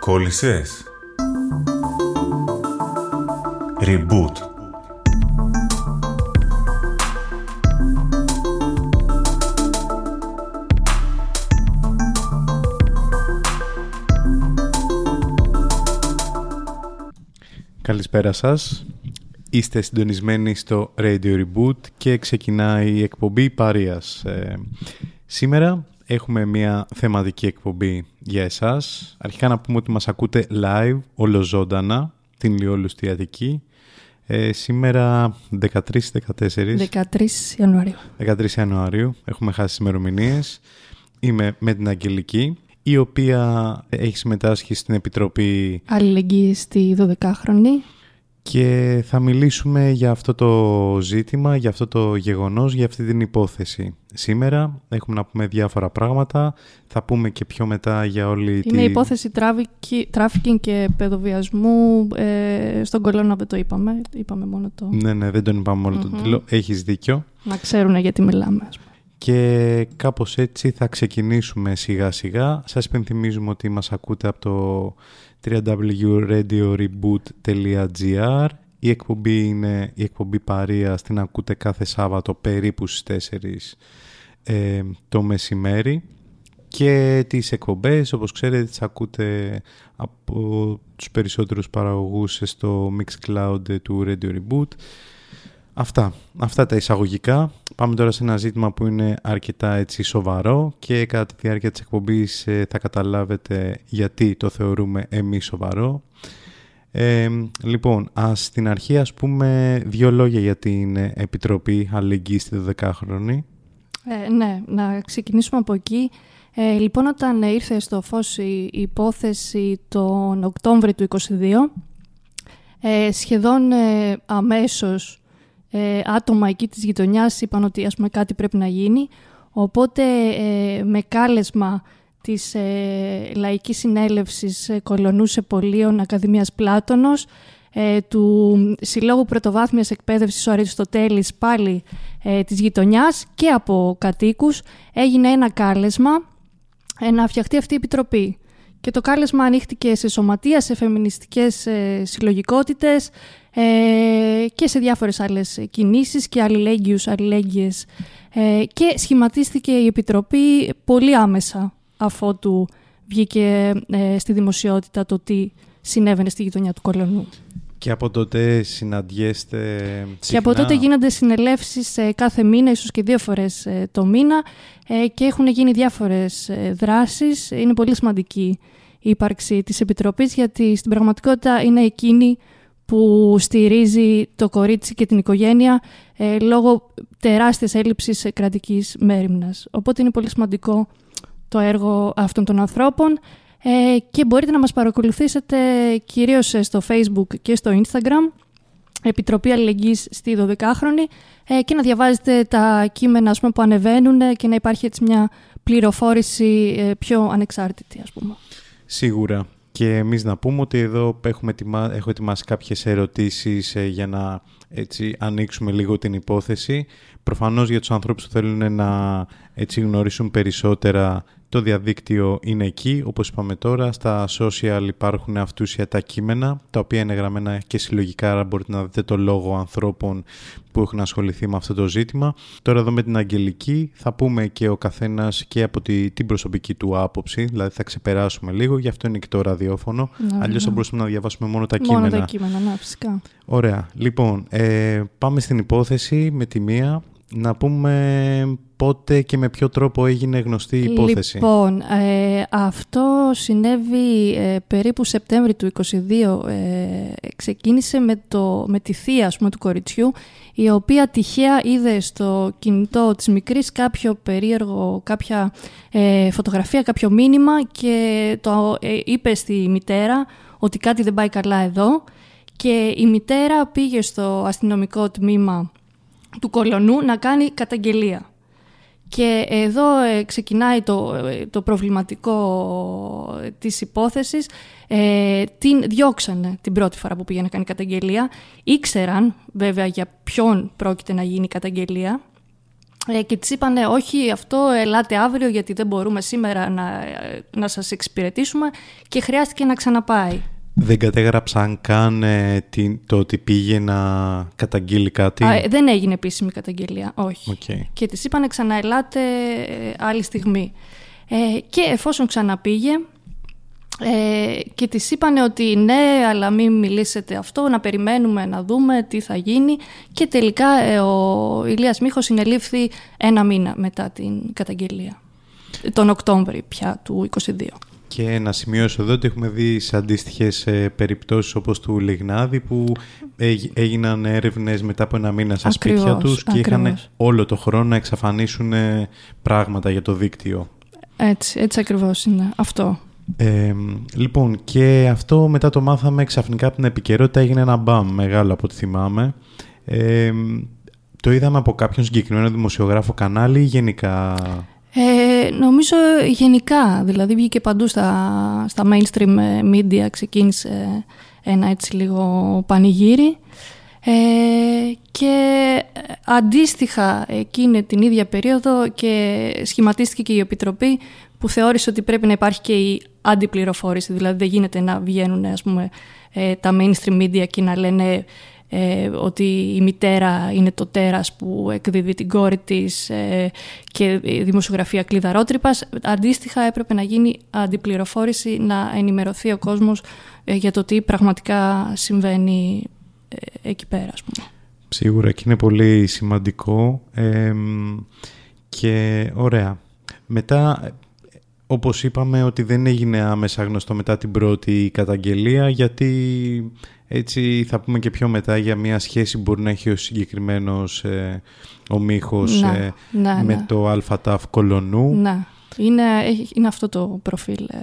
Κόλλησες; Reboot. Καλησπέρα σας. Είστε συντονισμένοι στο Radio Reboot και ξεκινάει η εκπομπή Παρίας. Ε, σήμερα έχουμε μια θεματική εκπομπή για εσάς. Αρχικά να πούμε ότι μας ακούτε live, ολοζώντανα, την Λιόλου στη Αττική. Ε, σήμερα 13-14. 13 Ιανουαρίου. 13 Ιανουαρίου. Έχουμε χάσει τις ημερομηνίες. Είμαι με την Αγγελική η οποία έχει συμμετάσχει στην Επιτροπή Αλληλεγγύη στη 12χρονη και θα μιλήσουμε για αυτό το ζήτημα, για αυτό το γεγονός, για αυτή την υπόθεση. Σήμερα έχουμε να πούμε διάφορα πράγματα, θα πούμε και πιο μετά για όλη Είναι η υπόθεση τράφικινγκ και παιδοβιασμού ε, στον Κολωνό δεν το είπαμε, είπαμε μόνο το... Ναι, ναι, δεν τον είπαμε μόνο mm-hmm. το τίτλο, έχεις δίκιο. Να ξέρουν γιατί μιλάμε, ας πούμε. Και κάπως έτσι θα ξεκινήσουμε σιγά σιγά. Σας υπενθυμίζουμε ότι μας ακούτε από το www.radioreboot.gr Η εκπομπή είναι η εκπομπή Παρία, την ακούτε κάθε Σάββατο περίπου στις 4 ε, το μεσημέρι. Και τις εκπομπές όπως ξέρετε τις ακούτε από τους περισσότερους παραγωγούς στο Mixcloud του Radio Reboot. Αυτά, αυτά τα εισαγωγικά. Πάμε τώρα σε ένα ζήτημα που είναι αρκετά έτσι σοβαρό και κατά τη διάρκεια της εκπομπής ε, θα καταλάβετε γιατί το θεωρούμε εμείς σοβαρό. Ε, λοιπόν, ας στην αρχή ας πούμε δύο λόγια για την Επιτροπή Αλληλεγγύης στη 12χρονη. Ε, ναι, να ξεκινήσουμε από εκεί. Ε, λοιπόν, όταν ήρθε στο φως η υπόθεση τον Οκτώβριο του 2022, ε, σχεδόν ε, αμέσως ε, άτομα εκεί της γειτονιάς είπαν ότι ας πούμε, κάτι πρέπει να γίνει. Οπότε ε, με κάλεσμα της ε, Λαϊκής Συνέλευσης ε, Κολονούς Πολίων Ακαδημίας Πλάτωνος, ε, του Συλλόγου Πρωτοβάθμιας Εκπαίδευσης ο Αριστοτέλης πάλι ε, της γειτονιάς και από κατοίκους έγινε ένα κάλεσμα ε, να φτιαχτεί αυτή η επιτροπή. Και το κάλεσμα ανοίχτηκε σε σωματεία, σε φεμινιστικές ε, συλλογικότητες, ε, και σε διάφορες άλλες κινήσεις και αλληλέγγυους, αλληλέγγυες ε, και σχηματίστηκε η Επιτροπή πολύ άμεσα αφότου βγήκε ε, στη δημοσιότητα το τι συνέβαινε στη γειτονιά του Κολονού. Και από τότε συναντιέστε συχνά; Και από τότε γίνονται συνελεύσεις κάθε μήνα, ίσως και δύο φορές το μήνα και έχουν γίνει διάφορες δράσεις. Είναι πολύ σημαντική η ύπαρξη της Επιτροπής γιατί στην πραγματικότητα είναι εκείνη που στηρίζει το κορίτσι και την οικογένεια ε, λόγω τεράστιας έλλειψης κρατικής μέρημνας. Οπότε είναι πολύ σημαντικό το έργο αυτών των ανθρώπων ε, και μπορείτε να μας παρακολουθήσετε κυρίως στο Facebook και στο Instagram Επιτροπή Αλληλεγγύης στη 12χρονη ε, και να διαβάζετε τα κείμενα πούμε, που ανεβαίνουν και να υπάρχει έτσι μια πληροφόρηση ε, πιο ανεξάρτητη ας πούμε. Σίγουρα. Και εμείς να πούμε ότι εδώ έχουμε ετοιμα... έχω ετοιμάσει κάποιες ερωτήσεις ε, για να έτσι, ανοίξουμε λίγο την υπόθεση. Προφανώς για τους ανθρώπους που θέλουν να έτσι, γνωρίσουν περισσότερα το διαδίκτυο είναι εκεί, όπως είπαμε τώρα. Στα social υπάρχουν αυτούσια τα κείμενα, τα οποία είναι γραμμένα και συλλογικά, άρα μπορείτε να δείτε το λόγο ανθρώπων που έχουν ασχοληθεί με αυτό το ζήτημα. Τώρα εδώ με την Αγγελική θα πούμε και ο καθένας και από τη, την προσωπική του άποψη, δηλαδή θα ξεπεράσουμε λίγο, γι' αυτό είναι και το ραδιόφωνο. Ναι, Αλλιώς θα μπορούσαμε να διαβάσουμε μόνο τα κείμενα. Μόνο τα κείμενα, ναι, φυσικά. Ωραία. Λοιπόν, ε, πάμε στην υπόθεση με τη μία να πούμε πότε και με ποιο τρόπο έγινε γνωστή η υπόθεση. Λοιπόν, ε, αυτό συνέβη ε, περίπου Σεπτέμβρη του 2022. Ε, ξεκίνησε με, το, με τη θεία πούμε, του κοριτσιού, η οποία τυχαία είδε στο κινητό της μικρής κάποιο περίεργο, κάποια ε, φωτογραφία, κάποιο μήνυμα και το είπε στη μητέρα ότι κάτι δεν πάει καλά εδώ και η μητέρα πήγε στο αστυνομικό τμήμα του κολονού να κάνει καταγγελία. Και εδώ ε, ξεκινάει το, ε, το προβληματικό της υπόθεσης. Ε, την διώξανε την πρώτη φορά που πήγε να κάνει καταγγελία. Ήξεραν βέβαια για ποιον πρόκειται να γίνει η καταγγελία. ε, και της είπανε όχι αυτό ελάτε αύριο γιατί δεν μπορούμε σήμερα να, να σας εξυπηρετήσουμε και χρειάστηκε να ξαναπάει. Δεν κατέγραψαν καν ε, το ότι πήγε να καταγγείλει κάτι; Α, δεν έγινε επίσημη καταγγελία, όχι. Okay. Και της είπανε ξαναελάτε άλλη στιγμή. Ε, και εφόσον ξαναπήγε, ε, και της είπανε ότι ναι, αλλά μην μιλήσετε αυτό, να περιμένουμε να δούμε τι θα γίνει και τελικά ε, ο Ηλίας Μίχος συνελήφθη ένα μήνα μετά την καταγγελία, τον Οκτώβρη πια του 22. Και να σημειώσω εδώ ότι έχουμε δει σε αντίστοιχες περιπτώσεις όπως του Λιγνάδη που έγιναν έρευνες μετά από ένα μήνα στα σπίτια τους και είχαν όλο το χρόνο να εξαφανίσουν πράγματα για το δίκτυο. Έτσι, έτσι ακριβώς είναι αυτό. Ε, λοιπόν, και αυτό μετά το μάθαμε ξαφνικά από την επικαιρότητα έγινε ένα μπαμ μεγάλο από ό,τι θυμάμαι. Ε, το είδαμε από κάποιον συγκεκριμένο δημοσιογράφο κανάλι ή γενικά... Ε, νομίζω γενικά, δηλαδή βγήκε παντού στα, στα mainstream media, ξεκίνησε ένα έτσι λίγο πανηγύρι. Ε, και αντίστοιχα εκείνη την ίδια περίοδο και σχηματίστηκε και η Επιτροπή που θεώρησε ότι πρέπει να υπάρχει και η αντιπληροφόρηση, δηλαδή δεν γίνεται να βγαίνουν ας πούμε, ε, τα mainstream media και να λένε ε, ότι η μητέρα είναι το τέρας που εκδίδει την κόρη της ε, και η δημοσιογραφία κλειδαρότρυπας. Αντίστοιχα έπρεπε να γίνει αντιπληροφόρηση, να ενημερωθεί ο κόσμος για το τι πραγματικά συμβαίνει εκεί πέρα. Ας πούμε. Σίγουρα και είναι πολύ σημαντικό και ωραία. Μετά όπως είπαμε ότι δεν έγινε άμεσα γνωστό μετά την πρώτη καταγγελία γιατί έτσι θα πούμε και πιο μετά για μια σχέση που μπορεί να έχει ο συγκεκριμένος ε, ο Μίχος ε, με ναι. το ΑΤΑΦ Κολονού. Να. Είναι, είναι αυτό το προφίλ ε,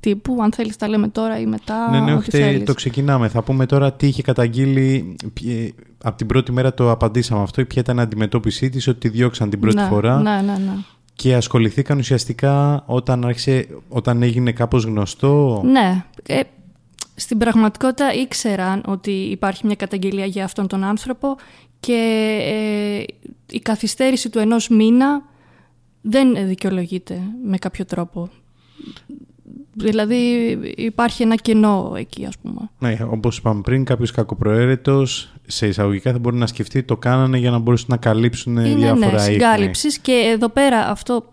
τύπου, αν θέλεις τα λέμε τώρα ή μετά. Ναι, ναι, το ξεκινάμε. Θα πούμε τώρα τι είχε καταγγείλει, από την πρώτη μέρα το απαντήσαμε αυτό, ποια ήταν η αντιμετώπιση της, ότι τη διώξαν την πρώτη φορά. Ναι, ναι, ναι και ασχοληθήκαν ουσιαστικά όταν, άρχισε, όταν έγινε κάπως γνωστό. Ναι. Ε, στην πραγματικότητα ήξεραν ότι υπάρχει μια καταγγελία για αυτόν τον άνθρωπο και ε, η καθυστέρηση του ενός μήνα δεν δικαιολογείται με κάποιο τρόπο. Δηλαδή υπάρχει ένα κενό εκεί ας πούμε. Ναι, όπως είπαμε πριν, κάποιος κακοπροαίρετος σε εισαγωγικά θα μπορεί να σκεφτεί το κάνανε για να μπορούσαν να καλύψουν Είναι, διάφορα ναι, συγκάλυψης και εδώ πέρα αυτό,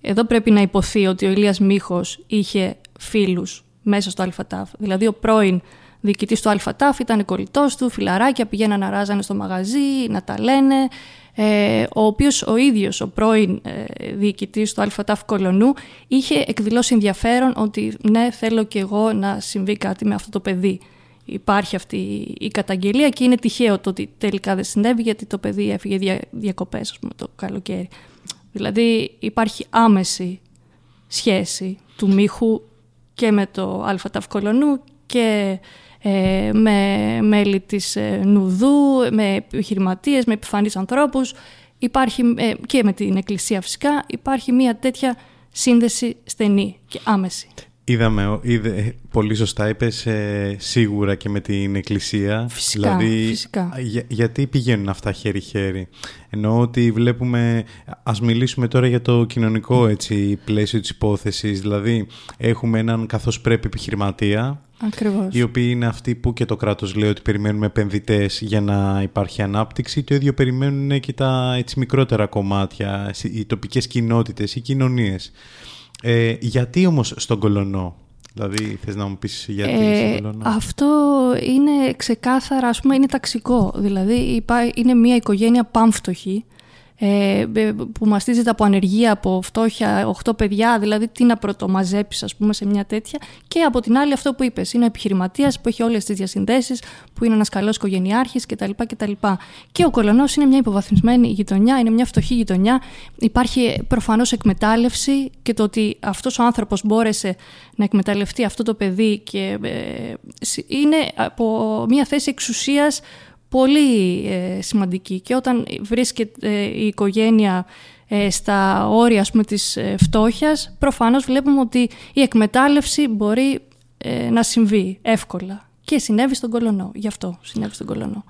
εδώ πρέπει να υποθεί ότι ο Ηλίας Μίχος είχε φίλους μέσα στο ΑΛΦΑΤΑΦ. Δηλαδή ο πρώην διοικητής του ΑΛΦΑΤΑΦ ήταν κολλητός του, φιλαράκια, πηγαίναν να ράζανε στο μαγαζί, να τα λένε. Ε, ο οποίος ο ίδιος ο πρώην ε, διοικητής του ΑΛΦΑΤΑΦ Κολονού είχε εκδηλώσει ενδιαφέρον ότι ναι θέλω και εγώ να συμβεί κάτι με αυτό το παιδί υπάρχει αυτή η καταγγελία και είναι τυχαίο το ότι τελικά δεν συνέβη γιατί το παιδί έφυγε δια, διακοπές ας πούμε, το καλοκαίρι. Δηλαδή υπάρχει άμεση σχέση του Μίχου και με το ΑΛΦΑ Κολονού και ε, με μέλη της ε, Νουδού, με επιχειρηματίες, με επιφανείς ανθρώπους υπάρχει, ε, και με την Εκκλησία φυσικά υπάρχει μια τέτοια σύνδεση στενή και άμεση. Είδαμε, είδε, πολύ σωστά είπες ε, σίγουρα και με την εκκλησία. Φυσικά, δηλαδή, φυσικά. γιατί πηγαίνουν αυτά χέρι-χέρι; Εννοώ ότι βλέπουμε, ας μιλήσουμε τώρα για το κοινωνικό έτσι, πλαίσιο της υπόθεσης. Δηλαδή έχουμε έναν καθώς πρέπει επιχειρηματία. Ακριβώς. Οι οποίοι είναι αυτοί που και το κράτος λέει ότι περιμένουμε επενδυτές για να υπάρχει ανάπτυξη. Το ίδιο περιμένουν και τα έτσι, μικρότερα κομμάτια, οι τοπικές κοινότητες, οι κοινωνίες. Ε, γιατί όμως στον Κολονό, δηλαδή θες να μου πεις γιατί ε, στον Κολονό; Αυτό είναι ξεκάθαρα, ας πούμε, είναι ταξικό. Δηλαδή είναι μια οικογένεια πάμφτωχη ε, που μαστίζεται από ανεργία, από φτώχεια, 8 παιδιά, δηλαδή τι να πρωτομαζέψεις, ας πούμε, σε μια τέτοια. Και από την άλλη, αυτό που είπες, είναι ο επιχειρηματίας που έχει όλες τις διασυνδέσεις, που είναι ένας καλός οικογενειάρχης κτλ. κτλ. Και ο Κολονός είναι μια υποβαθμισμένη γειτονιά, είναι μια φτωχή γειτονιά. Υπάρχει προφανώς εκμετάλλευση και το ότι αυτός ο άνθρωπος μπόρεσε να εκμεταλλευτεί αυτό το παιδί και ε, είναι από μια θέση εξουσίας πολύ ε, σημαντική. Και όταν βρίσκεται ε, η οικογένεια ε, στα όρια ας πούμε, της φτώχειας προφανώς βλέπουμε ότι η εκμετάλλευση μπορεί να συμβεί εύκολα. Και συνέβη στον Κολονό, γι' αυτό συνέβη στον Κολονό.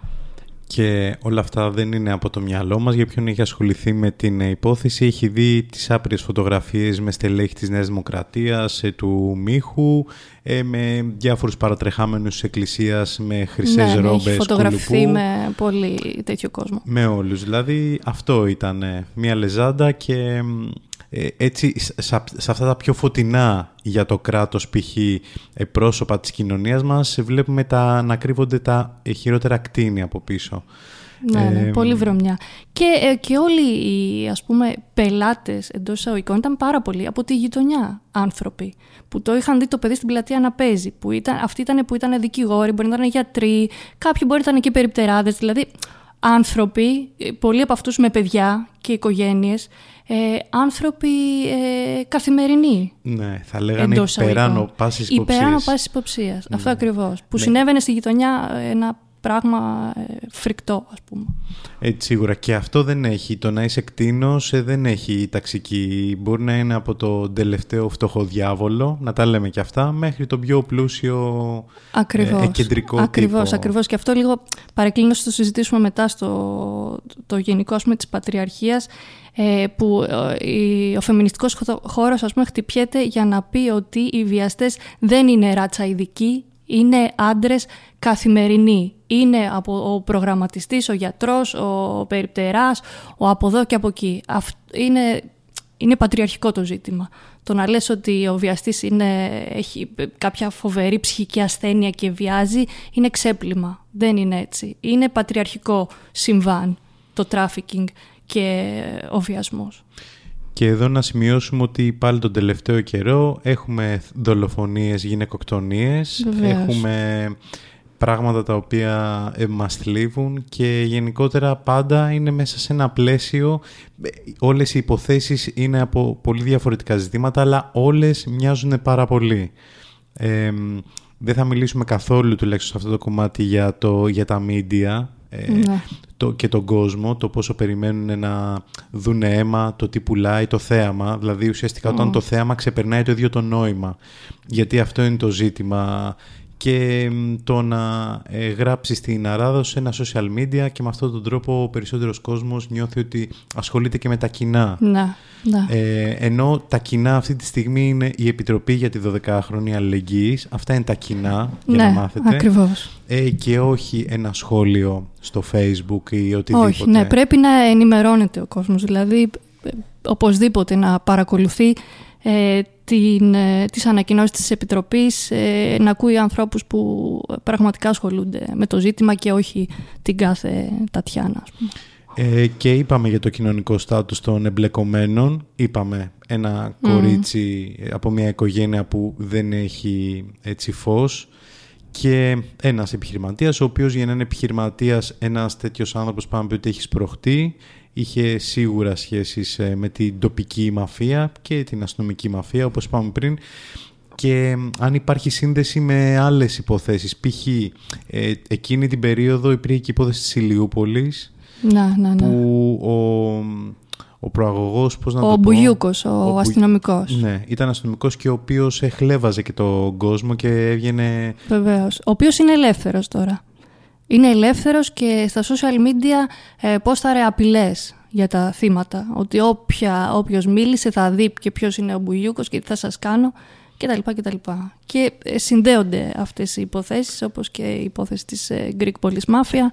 Και όλα αυτά δεν είναι από το μυαλό μας. Για ποιον έχει ασχοληθεί με την υπόθεση, έχει δει τις άπειρες φωτογραφίες με στελέχη της Νέας Δημοκρατίας, ε, του Μίχου, ε, με διάφορους παρατρεχάμενους της Εκκλησίας, με χρυσές ναι, ρόμπες, έχει φωτογραφθεί με πολύ τέτοιο κόσμο. Με όλους. Δηλαδή αυτό ήταν μια λεζάντα και ε, έτσι σε αυτά τα πιο φωτεινά για το κράτος π.χ. πρόσωπα της κοινωνίας μας βλέπουμε τα, να κρύβονται τα χειρότερα κτίνη από πίσω. Ναι, ναι, πολύ βρωμιά. Και, ε, και όλοι οι ας πούμε πελάτες εντός εισαγωγικών ήταν πάρα πολλοί από τη γειτονιά άνθρωποι που το είχαν δει το παιδί στην πλατεία να παίζει. Που ήταν, αυτοί ήταν που ήταν δικηγόροι, μπορεί να ήταν γιατροί, κάποιοι μπορεί να ήταν και περιπτεράδες. Δηλαδή άνθρωποι, ε, πολλοί από αυτούς με παιδιά και οικογένειες, ε, άνθρωποι ε, καθημερινοί. Ναι, θα λέγανε υπεράνω πάσης υποψίας. Υπεράνω πάσης υποψίας, αυτό ναι. ακριβώς. Που ναι. συνέβαινε στη γειτονιά ένα πράγμα ε, φρικτό, ας πούμε. Έτσι, σίγουρα. Και αυτό δεν έχει. Το να είσαι κτίνος ε, δεν έχει ταξική. Μπορεί να είναι από το τελευταίο φτωχό διάβολο, να τα λέμε και αυτά, μέχρι το πιο πλούσιο ακριβώς, ε, κεντρικό ακριβώς, τύπο. Ακριβώς. Και αυτό λίγο παρεκκλίνω το συζητήσουμε μετά στο το γενικό ας πούμε, της Πατριαρχίας, ε, που ο φεμινιστικός χώρος ας πούμε, χτυπιέται για να πει ότι οι βιαστές δεν είναι ράτσα ειδικοί, είναι άντρες καθημερινοί. Είναι από ο προγραμματιστής, ο γιατρός, ο περιπτεράς, ο από εδώ και από εκεί. Είναι, είναι πατριαρχικό το ζήτημα. Το να λες ότι ο βιαστής είναι, έχει κάποια φοβερή ψυχική ασθένεια και βιάζει είναι ξέπλυμα. Δεν είναι έτσι. Είναι πατριαρχικό συμβάν το τράφικινγκ και ο βιασμός. Και εδώ να σημειώσουμε ότι πάλι τον τελευταίο καιρό έχουμε δολοφονίες, γυναικοκτονίες, έχουμε πράγματα τα οποία ε, μας θλίβουν και γενικότερα πάντα είναι μέσα σε ένα πλαίσιο, ε, όλες οι υποθέσεις είναι από πολύ διαφορετικά ζητήματα, αλλά όλες μοιάζουν πάρα πολύ. δεν θα μιλήσουμε καθόλου τουλάχιστον σε αυτό το κομμάτι για, το, για τα media, ε, ναι. Το, και τον κόσμο, το πόσο περιμένουν να δουν αίμα, το τι πουλάει το θέαμα. Δηλαδή ουσιαστικά όταν το θέαμα ξεπερνάει το ίδιο το νόημα. Γιατί αυτό είναι το ζήτημα και το να ε, γράψει στην Αράδο σε ένα social media και με αυτόν τον τρόπο ο περισσότερος κόσμος νιώθει ότι ασχολείται και με τα κοινά. Να, να. Ε, ενώ τα κοινά αυτή τη στιγμή είναι η Επιτροπή για τη 12χρονη Αλληλεγγύης. Αυτά είναι τα κοινά για ναι, να μάθετε. Ακριβώς. Ε, και όχι ένα σχόλιο στο facebook ή οτιδήποτε. Όχι, ναι, πρέπει να ενημερώνεται ο κόσμος. Δηλαδή, ε, οπωσδήποτε να παρακολουθεί ε, την, ε, τις ανακοινώσεις της Επιτροπής, ε, να ακούει ανθρώπους που πραγματικά ασχολούνται με το ζήτημα και όχι την κάθε Τατιάνα. Ας πούμε. Ε, και είπαμε για το κοινωνικό στάτους των εμπλεκομένων. Είπαμε ένα κορίτσι από μια οικογένεια που δεν έχει έτσι φως και ένας επιχειρηματίας, ο οποίος για να είναι επιχειρηματίας ένας τέτοιος άνθρωπος πάμε ότι έχεις σπροχτεί, είχε σίγουρα σχέσεις ε, με την τοπική μαφία και την αστυνομική μαφία, όπως είπαμε πριν, και αν υπάρχει σύνδεση με άλλες υποθέσεις. Π.χ. Ε, εκείνη την περίοδο υπήρχε και η υπόθεση της Ηλιούπολης, να, να, ναι. που ο, ο προαγωγός, πώς να ο το Μπουγιούκος, ο, ο αστυνομικός. Ναι, ήταν αστυνομικός και ο οποίος εχλέβαζε και τον κόσμο και έβγαινε... Βεβαίως. Ο οποίος είναι ελεύθερος τώρα. Είναι ελεύθερος και στα social media ε, πόσταρε απειλές για τα θύματα. Ότι όποια, όποιος μίλησε θα δει και ποιος είναι ο Μπουγιούκος και τι θα σας κάνω κτλ. κτλ. Και ε, συνδέονται αυτές οι υποθέσεις όπως και η υπόθεση της ε, Greek Police Mafia.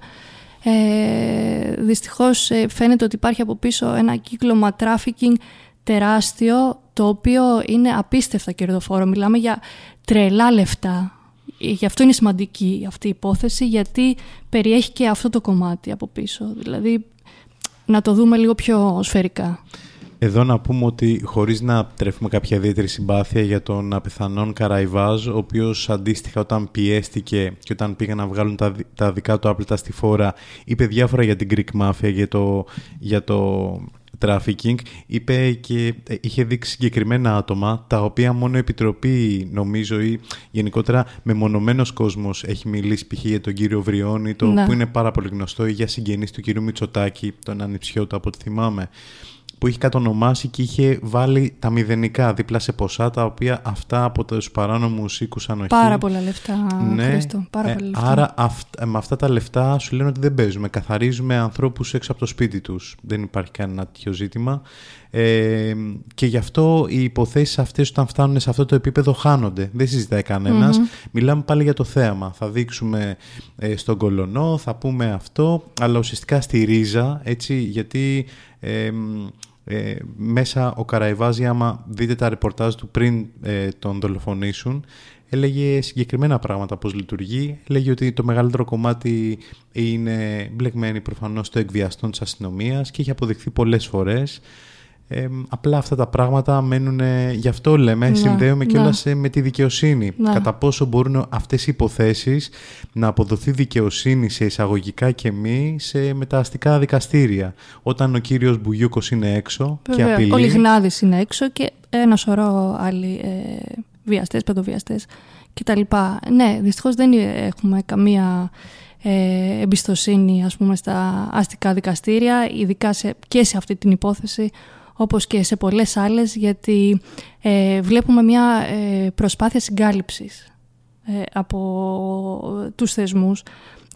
Ε, δυστυχώς ε, φαίνεται ότι υπάρχει από πίσω ένα κύκλωμα trafficking τεράστιο το οποίο είναι απίστευτα κερδοφόρο. Μιλάμε για τρελά λεφτά Γι' αυτό είναι σημαντική αυτή η υπόθεση, γιατί περιέχει και αυτό το κομμάτι από πίσω. Δηλαδή, να το δούμε λίγο πιο σφαιρικά. Εδώ να πούμε ότι χωρίς να τρέφουμε κάποια ιδιαίτερη συμπάθεια για τον απεθανόν Καραϊβάζ, ο οποίος αντίστοιχα όταν πιέστηκε και όταν πήγαν να βγάλουν τα, τα δικά του άπλυτα στη φόρα, είπε διάφορα για την Greek Mafia, για το, για το trafficking, είπε και ε, είχε δείξει συγκεκριμένα άτομα, τα οποία μόνο η Επιτροπή, νομίζω, ή γενικότερα μεμονωμένος κόσμος έχει μιλήσει π.χ. για τον κύριο Βριώνη, το ναι. που είναι πάρα πολύ γνωστό, ή για συγγενείς του κύριου Μητσοτάκη, τον ανιψιό του από ό,τι θυμάμαι, που είχε κατονομάσει και είχε βάλει τα μηδενικά δίπλα σε ποσά τα οποία αυτά από τους παράνομους οίκους ανοχή. Πάρα πολλά λεφτά, ναι, Χρήστο, πάρα ε, πολλά λεφτά. Άρα με αυτά τα λεφτά σου λένε ότι δεν παίζουμε, καθαρίζουμε ανθρώπους έξω από το σπίτι τους. Δεν υπάρχει κανένα τέτοιο ζήτημα. Ε, και γι' αυτό οι υποθέσεις αυτές όταν φτάνουν σε αυτό το επίπεδο χάνονται. Δεν συζητάει Μιλάμε πάλι για το θέαμα. Θα δείξουμε ε, στον κολονό, θα πούμε αυτό, αλλά ουσιαστικά στη ρίζα, έτσι, γιατί ε, μέσα ο Καραϊβάζη, άμα δείτε τα ρεπορτάζ του πριν ε, τον δολοφονήσουν, έλεγε συγκεκριμένα πράγματα πώς λειτουργεί. Έλεγε ότι το μεγαλύτερο κομμάτι είναι μπλεγμένοι προφανώς στο εκβιαστών της αστυνομίας και έχει αποδειχθεί πολλές φορές. Ε, απλά αυτά τα πράγματα μένουν, γι' αυτό λέμε, ναι, συνδέουμε κιόλας ναι. με τη δικαιοσύνη. Ναι. Κατά πόσο μπορούν αυτές οι υποθέσεις να αποδοθεί δικαιοσύνη σε εισαγωγικά και μη σε μεταστικά δικαστήρια. Όταν ο κύριος Μπουγιούκος είναι έξω Βέβαια, και απειλεί... Ο Λιγνάδης είναι έξω και ένα σωρό άλλοι ε, βιαστές, παιδοβιαστές κτλ. Ναι, δυστυχώς δεν έχουμε καμία ε, εμπιστοσύνη ας πούμε, στα αστικά δικαστήρια, ειδικά σε, και σε αυτή την υπόθεση όπως και σε πολλές άλλες, γιατί ε, βλέπουμε μια ε, προσπάθεια συγκάλυψης ε, από τους θεσμούς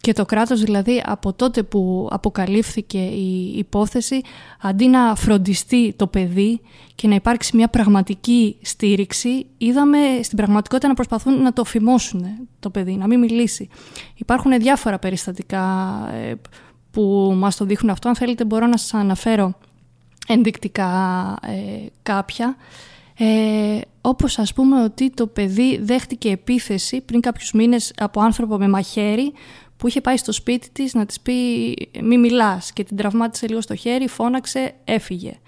και το κράτος δηλαδή από τότε που αποκαλύφθηκε η υπόθεση αντί να φροντιστεί το παιδί και να υπάρξει μια πραγματική στήριξη είδαμε στην πραγματικότητα να προσπαθούν να το φημώσουν το παιδί, να μην μιλήσει. Υπάρχουν διάφορα περιστατικά που μας το δείχνουν αυτό. Αν θέλετε μπορώ να σας αναφέρω ενδεικτικά ε, κάποια. Ε, όπως ας πούμε ότι το παιδί δέχτηκε επίθεση πριν κάποιους μήνες από άνθρωπο με μαχαίρι που είχε πάει στο σπίτι της να της πει μη μιλάς και την τραυμάτισε λίγο στο χέρι, φώναξε, έφυγε.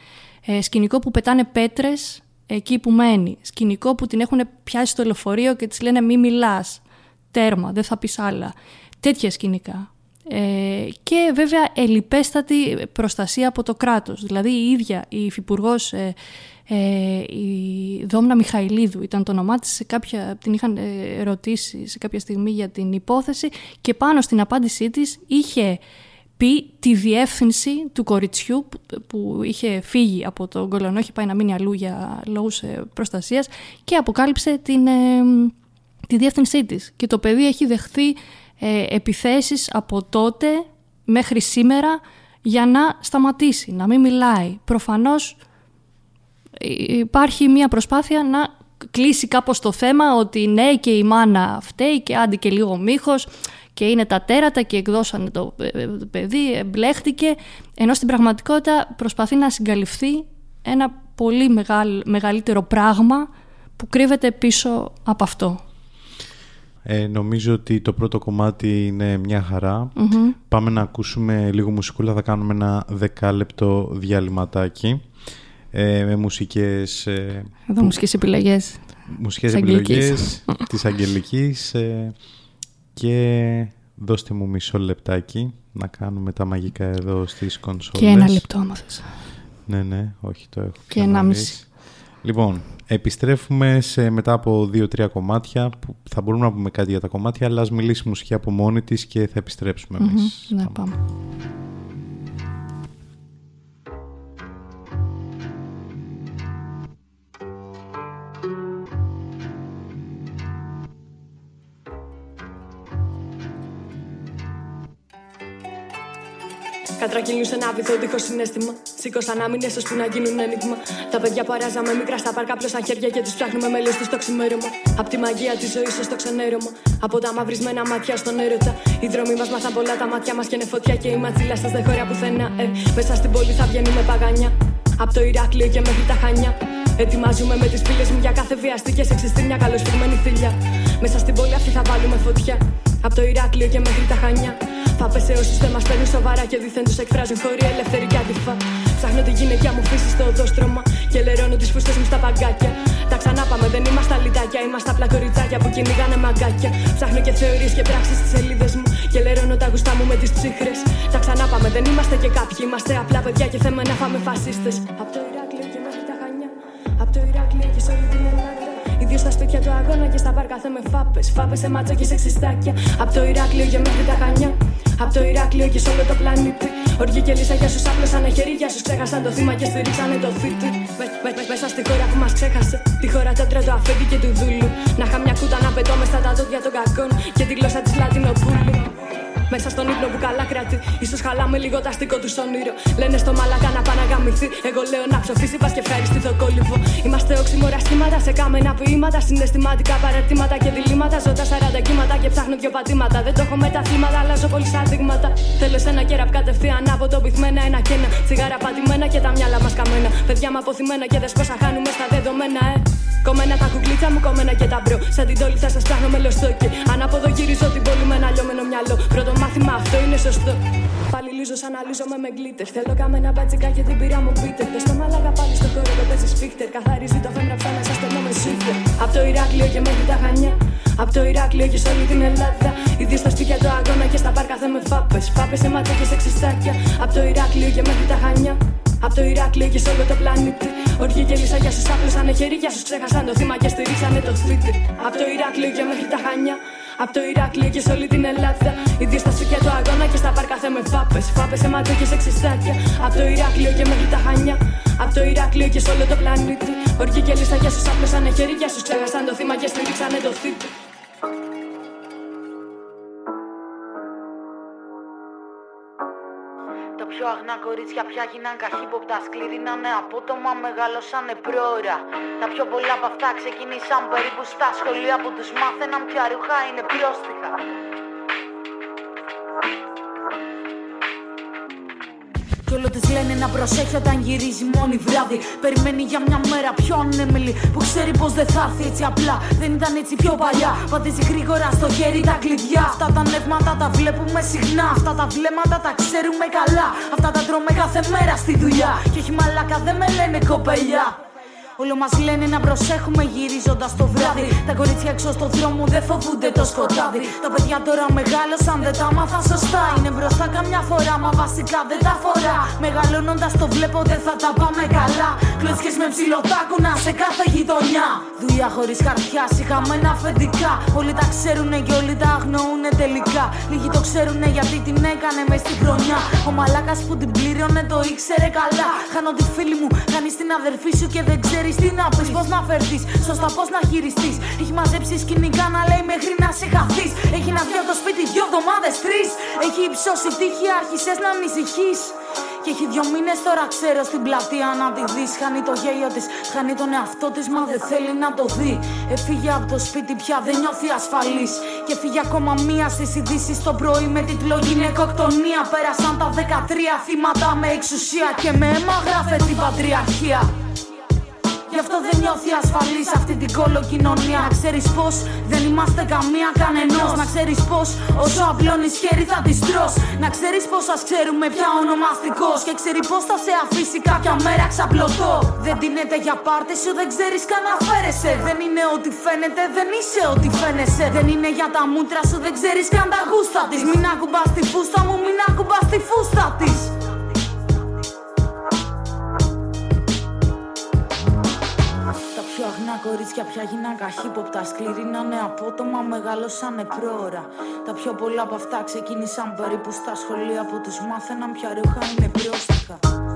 Ε, σκηνικό που πετάνε πέτρες εκεί που μένει. Σκηνικό που την έχουν πιάσει στο λεωφορείο και της λένε μη μιλάς, τέρμα, δεν θα πεις άλλα. Τέτοια σκηνικά. Ε, και βέβαια ελιπέστατη προστασία από το κράτος. Δηλαδή η ίδια η υφυπουργός ε, ε, η Δόμνα Μιχαηλίδου ήταν το όνομά της, σε κάποια, την είχαν ε, ρωτήσει σε κάποια στιγμή για την υπόθεση και πάνω στην απάντησή της είχε πει τη διεύθυνση του κοριτσιού που, είχε φύγει από τον κολονό, είχε πάει να μείνει αλλού για λόγους προστασίας και αποκάλυψε την, τη διεύθυνσή της. Και το παιδί έχει δεχθεί ε, επιθέσεις από τότε μέχρι σήμερα για να σταματήσει, να μην μιλάει. Προφανώς ε, υπάρχει μια προσπάθεια να κλείσει κάπως το θέμα ότι ναι και η μάνα φταίει και άντι και λίγο μύχος και είναι τα τέρατα και εκδώσανε το ε, παιδί, εμπλέχτηκε, ενώ στην πραγματικότητα προσπαθεί να συγκαλυφθεί ένα πολύ μεγαλύτερο πράγμα που κρύβεται πίσω από αυτό. Ε, νομίζω ότι το πρώτο κομμάτι είναι μια χαρα Πάμε να ακούσουμε λίγο μουσικούλα, θα κάνουμε ένα δεκάλεπτο διαλυματάκι ε, με μουσικές... Ε, Εδώ μουσικές επιλογές. Μουσικές επιλογές της Αγγελικής ε, και δώστε μου μισό λεπτάκι να κάνουμε τα μαγικά εδώ στις κονσόλες. Και ένα λεπτό άμα θες. Ναι, ναι, όχι το έχω. Και ένα μισή. Λοιπόν, επιστρέφουμε σε μετά από δύο-τρία κομμάτια που θα μπορούμε να πούμε κάτι για τα κομμάτια αλλά ας μιλήσει μουσική από μόνη της και θα επιστρέψουμε εμείς. Ναι, πάμε. Κατρακυλούσε ένα βυθό δίχω συνέστημα. Σήκωσαν άμυνες ώσπου να γίνουν ένιγμα. Τα παιδιά που αράζαμε μικρά στα πάρκα πλώσαν χέρια και τους ψάχνουμε με τους στο ξημέρωμα. Απ' τη μαγεία της ζωής στο ξενέρωμα. Από τα μαυρισμένα μάτια στον έρωτα. Οι δρόμοι μας μάθαν πολλά, τα μάτια μας και είναι φωτιά και η ματσίλα σας δεν χωριά πουθενά. Ε, μέσα στην πόλη θα βγαίνουμε παγανιά. Από το Ηράκλειο και μέχρι τα Χανιά. Ετοιμάζουμε με τις φίλες μου για κάθε βιαστή και σε μια καλοσφυγμένη θηλιά. Μέσα στην πόλη αυτή θα βάλουμε φωτιά. Από το Ηράκλειο και μέχρι τα Χανιά. Θα σε όσου δεν μα παίρνουν σοβαρά και δίθεν τους εκφράζουν χωρί ελεύθερη και αντιφά. Ψάχνω τη γυναικιά μου φύση στο οδόστρωμα και λερώνω τις φούστες μου στα παγκάκια. Τα ξανά πάμε, δεν είμαστε αλυτάκια, είμαστε απλά κοριτσάκια που κυνηγάνε μαγκάκια. Ψάχνω και θεωρίες και πράξεις στις σελίδες μου και λερώνω τα γουστά μου με τις ψύχρες. Τα ξανά πάμε, δεν είμαστε και κάποιοι, είμαστε απλά παιδιά και θέμε να φάμε φασίστες. Από το Ηράκλειο και μέχρι τα Χανιά, από το Ηράκλειο και σε όλη την Ελλάδα. Ιδίω στα σπίτια του αγώνα και στα πάρκα θέμε φάπες. Φάπες σε μάτσο και σε ξυστάκια. Από το Ηράκλειο και μέχρι τα Χανιά. Από το Ηράκλειο και σε όλο το πλανήτη. Οργή και λύσα για σου άπλωσαν χέρια σου ξέχασαν το θύμα και στηρίξανε το φίτι. Μέσα στη χώρα που μας ξέχασε. Τη χώρα τέντρα του αφέντη και του δούλου. Να είχα μια κούτα να πετώ μες στα τα δόντια των κακών και τη γλώσσα της Λατινοπούλου. Μέσα στον ύπνο που καλά κρατεί. σω χαλάμε λίγο τα αστικό του όνειρο. Λένε στο μαλακά να πάνε να γαμηθεί. Εγώ λέω να ψοφήσει, πας και ευχαριστεί το κόλυβο. Είμαστε όξιμορα σχήματα σε κάμενα ποίηματα. Συναισθηματικά παραρτήματα και διλήμματα. Ζώτα 40 κύματα και ψάχνω δυο πατήματα. Δεν το έχω με τα θύματα, αλλάζω πολύ σαν δείγματα. Θέλω σε ένα κέραυπ κατευθείαν από το πυθμένα ένα κένα. Τσιγάρα πατημένα και τα μυαλά μας καμένα. Παιδιά μου αποθυμένα και δε πόσα χάνουμε στα δεδομένα, ε. Κομμένα τα κουκλίτσα μου, κομμένα και τα μπρο. Σαν την τόλη θα σας ψάχνω με λοστόκι. Ανάποδο γυρίζω την πόλη με ένα λιωμένο μυαλό. Πρώτο μάθημα αυτό είναι σωστό. Πάλι λύζω σαν να λύζω με με γκλίτερ. Θέλω κάμενα μπατσικά και την πειρά μου πίτερ. Πες το μάλαγα πάλι στο χώρο το παίζει σπίχτερ. Καθαρίζει το φέμρα φάνα σας στενό με σίφτερ. Απ' το Ηράκλειο και μέχρι τα χανιά. Απ' το Ηράκλειο και σε όλη την Ελλάδα. Ήδη στα σπίτια του αγώνα και στα πάρκα με φάπες. Φάπες σε μάτια και σε ξυστάκια. Απ' το Ηράκλειο και μέχρι τα χανιά. Απ' το Ηράκλειο και σε όλο το πλανήτη. Οργή και λύσα για σου άπλωσαν χέρια σου ξέχασαν το θύμα και στηρίξανε το θήτη. Απ' το Ηράκλειο και μέχρι τα χανιά. Απ' το Ηράκλειο και σε όλη την Ελλάδα. Ήδη στα σπίτια του αγώνα και στα πάρκα με φάπες. Φάπες σε μάτια και σε ξυστάκια. Απ' το Ηράκλειο και μέχρι τα χανιά. Απ' το Ηράκλειο και σε όλο το πλανήτη. Οργή και λύσα για σου άπλωσαν χέρια σου ξέχασαν το θύμα και στηρίξανε το θήτη. Πιο αγνά κορίτσια πια γίναν καχύποπτα. Σκληρίνανε απότομα, μεγαλώσανε πρόωρα. Τα πιο πολλά από αυτά ξεκίνησαν περίπου στα σχολεία που τους μάθαιναν ποια ρούχα είναι πρόστιχα. Κι όλο της λένε να προσέχει όταν γυρίζει μόνη βράδυ. Περιμένει για μια μέρα πιο ανέμελη που ξέρει πως δεν θα έρθει έτσι απλά. Δεν ήταν έτσι πιο παλιά. Πατήσει γρήγορα στο χέρι τα κλειδιά. Αυτά τα νεύματα τα βλέπουμε συχνά. Αυτά τα βλέμματα τα ξέρουμε καλά. Αυτά τα τρώμε κάθε μέρα στη δουλειά. Και όχι μαλάκα δεν με λένε κοπελιά. Όλο μας λένε να προσέχουμε γυρίζοντας το βράδυ. Τα κορίτσια έξω στο δρόμο δεν φοβούνται το σκοτάδι. Τα παιδιά τώρα μεγάλωσαν, δεν τα μάθα σωστά. Είναι μπροστά καμιά φορά, μα βασικά δεν τα φορά. Μεγαλώνοντας το βλέπω, δεν θα τα πάμε καλά. Κλωτσιές με ψιλοτάκουνα σε κάθε γειτονιά. Δουλειά χωρίς χαρτιά, συγχαμένα αφεντικά. Όλοι τα ξέρουνε και όλοι τα αγνοούνε τελικά. Λίγοι το ξέρουνε γιατί την έκανε μες στη χρονιά. Ο μαλάκας που την πλήρωνε το ήξερε καλά. Χάνω τη φίλη μου, κάνει την αδερφή σου και δεν ξέρεις τι να πεις, πώς να φερθείς, σωστά πώς να χειριστείς. Έχει μαζέψει σκηνικά να λέει μέχρι να σε χαθείς. Έχει να βγει από το σπίτι δύο εβδομάδες, τρεις. Έχει υψώσει τύχη, άρχισες να ανησυχείς. Και έχει δυο μήνες τώρα ξέρω στην πλατεία να τη δεις. Χάνει το γέλιο της, χάνει τον εαυτό της, μα δεν θέλει να το δει. Έφυγε από το σπίτι πια, δεν νιώθει ασφαλής. Και φύγει ακόμα μία στις ειδήσεις το πρωί με τίτλο Γυναικοκτονία. Πέρασαν τα 13 θύματα με εξουσία και με αίμα γράφε την πατριαρχία. Γι' αυτό δεν νιώθει ασφαλής σε αυτή την κολοκοινωνία. Να ξέρεις πως δεν είμαστε καμία κανενός. Να ξέρεις πως όσο απλώνει χέρι θα τη τρώ. Να ξέρεις πως σα ξέρουμε πια ονομαστικός. Και ξέρει πως θα σε αφήσει κάποια μέρα ξαπλωτό. Δεν τίνεται για πάρτι σου, δεν ξέρεις καν να φέρεσαι. Δεν είναι ό,τι φαίνεται, δεν είσαι ό,τι φαίνεσαι. Δεν είναι για τα μούτρα σου, δεν ξέρεις καν τα γούστα της. Μην ακουμπάς τη φούστα μου, μην ακουμπάς τη φούστα της. Πιο αγνά κορίτσια πια γίναν καχύποπτα. Σκληρίνανε απότομα, μεγαλώσανε πρόωρα. Τα πιο πολλά από αυτά ξεκίνησαν περίπου στα σχολεία που τους μάθαιναν ποια ρούχα είναι πρόστιχα.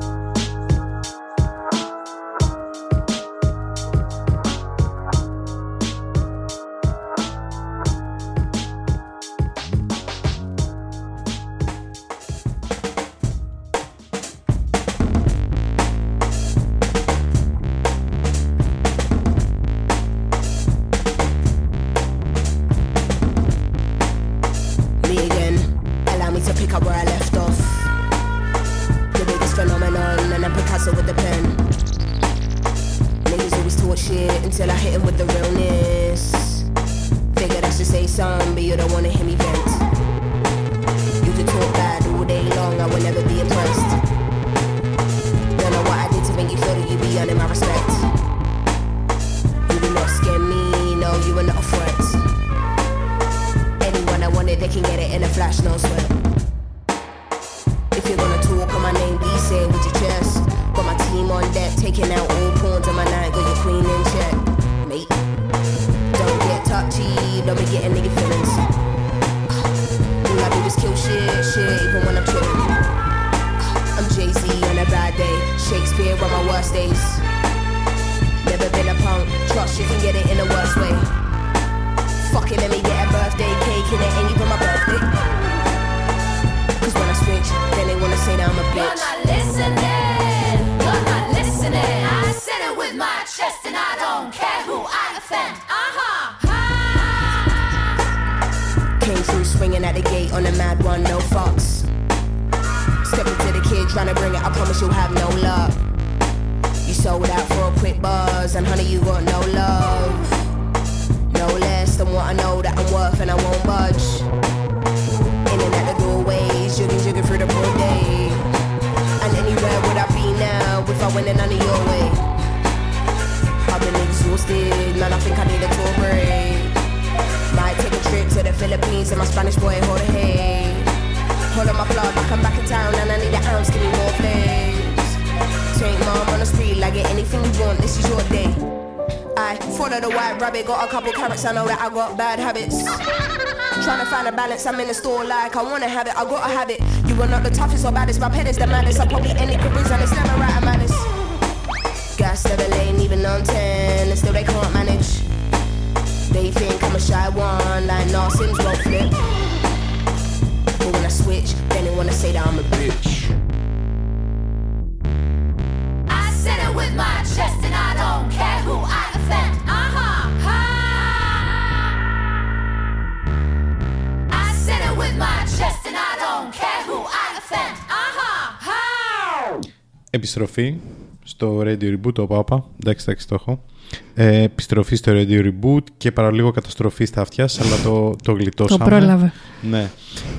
Follow the white rabbit, got a couple carrots, I know that I got bad habits. Trying to find a balance, I'm in the store like I wanna have it, I gotta have it. You are not the toughest or baddest, my pen is the maddest. I probably any careers and it's never right, I'm honest. Gas never lane, even on 10, and still they can't manage. They think I'm a shy one, like Narsins won't flip. But when I switch, then they wanna say that I'm a bitch. With my chest and I don't care who I offend. Uh-huh. I said it with my chest and I don't care who I offend. Uh-huh. Επιστροφή στο Radio Reboot, ο Πάπα. Εντάξει, εντάξει, το έχω. Ε, επιστροφή στο Radio Reboot και παραλίγο καταστροφή στα αυτιά σας, αλλά το, το γλιτώσαμε. Το πρόλαβε. Ναι.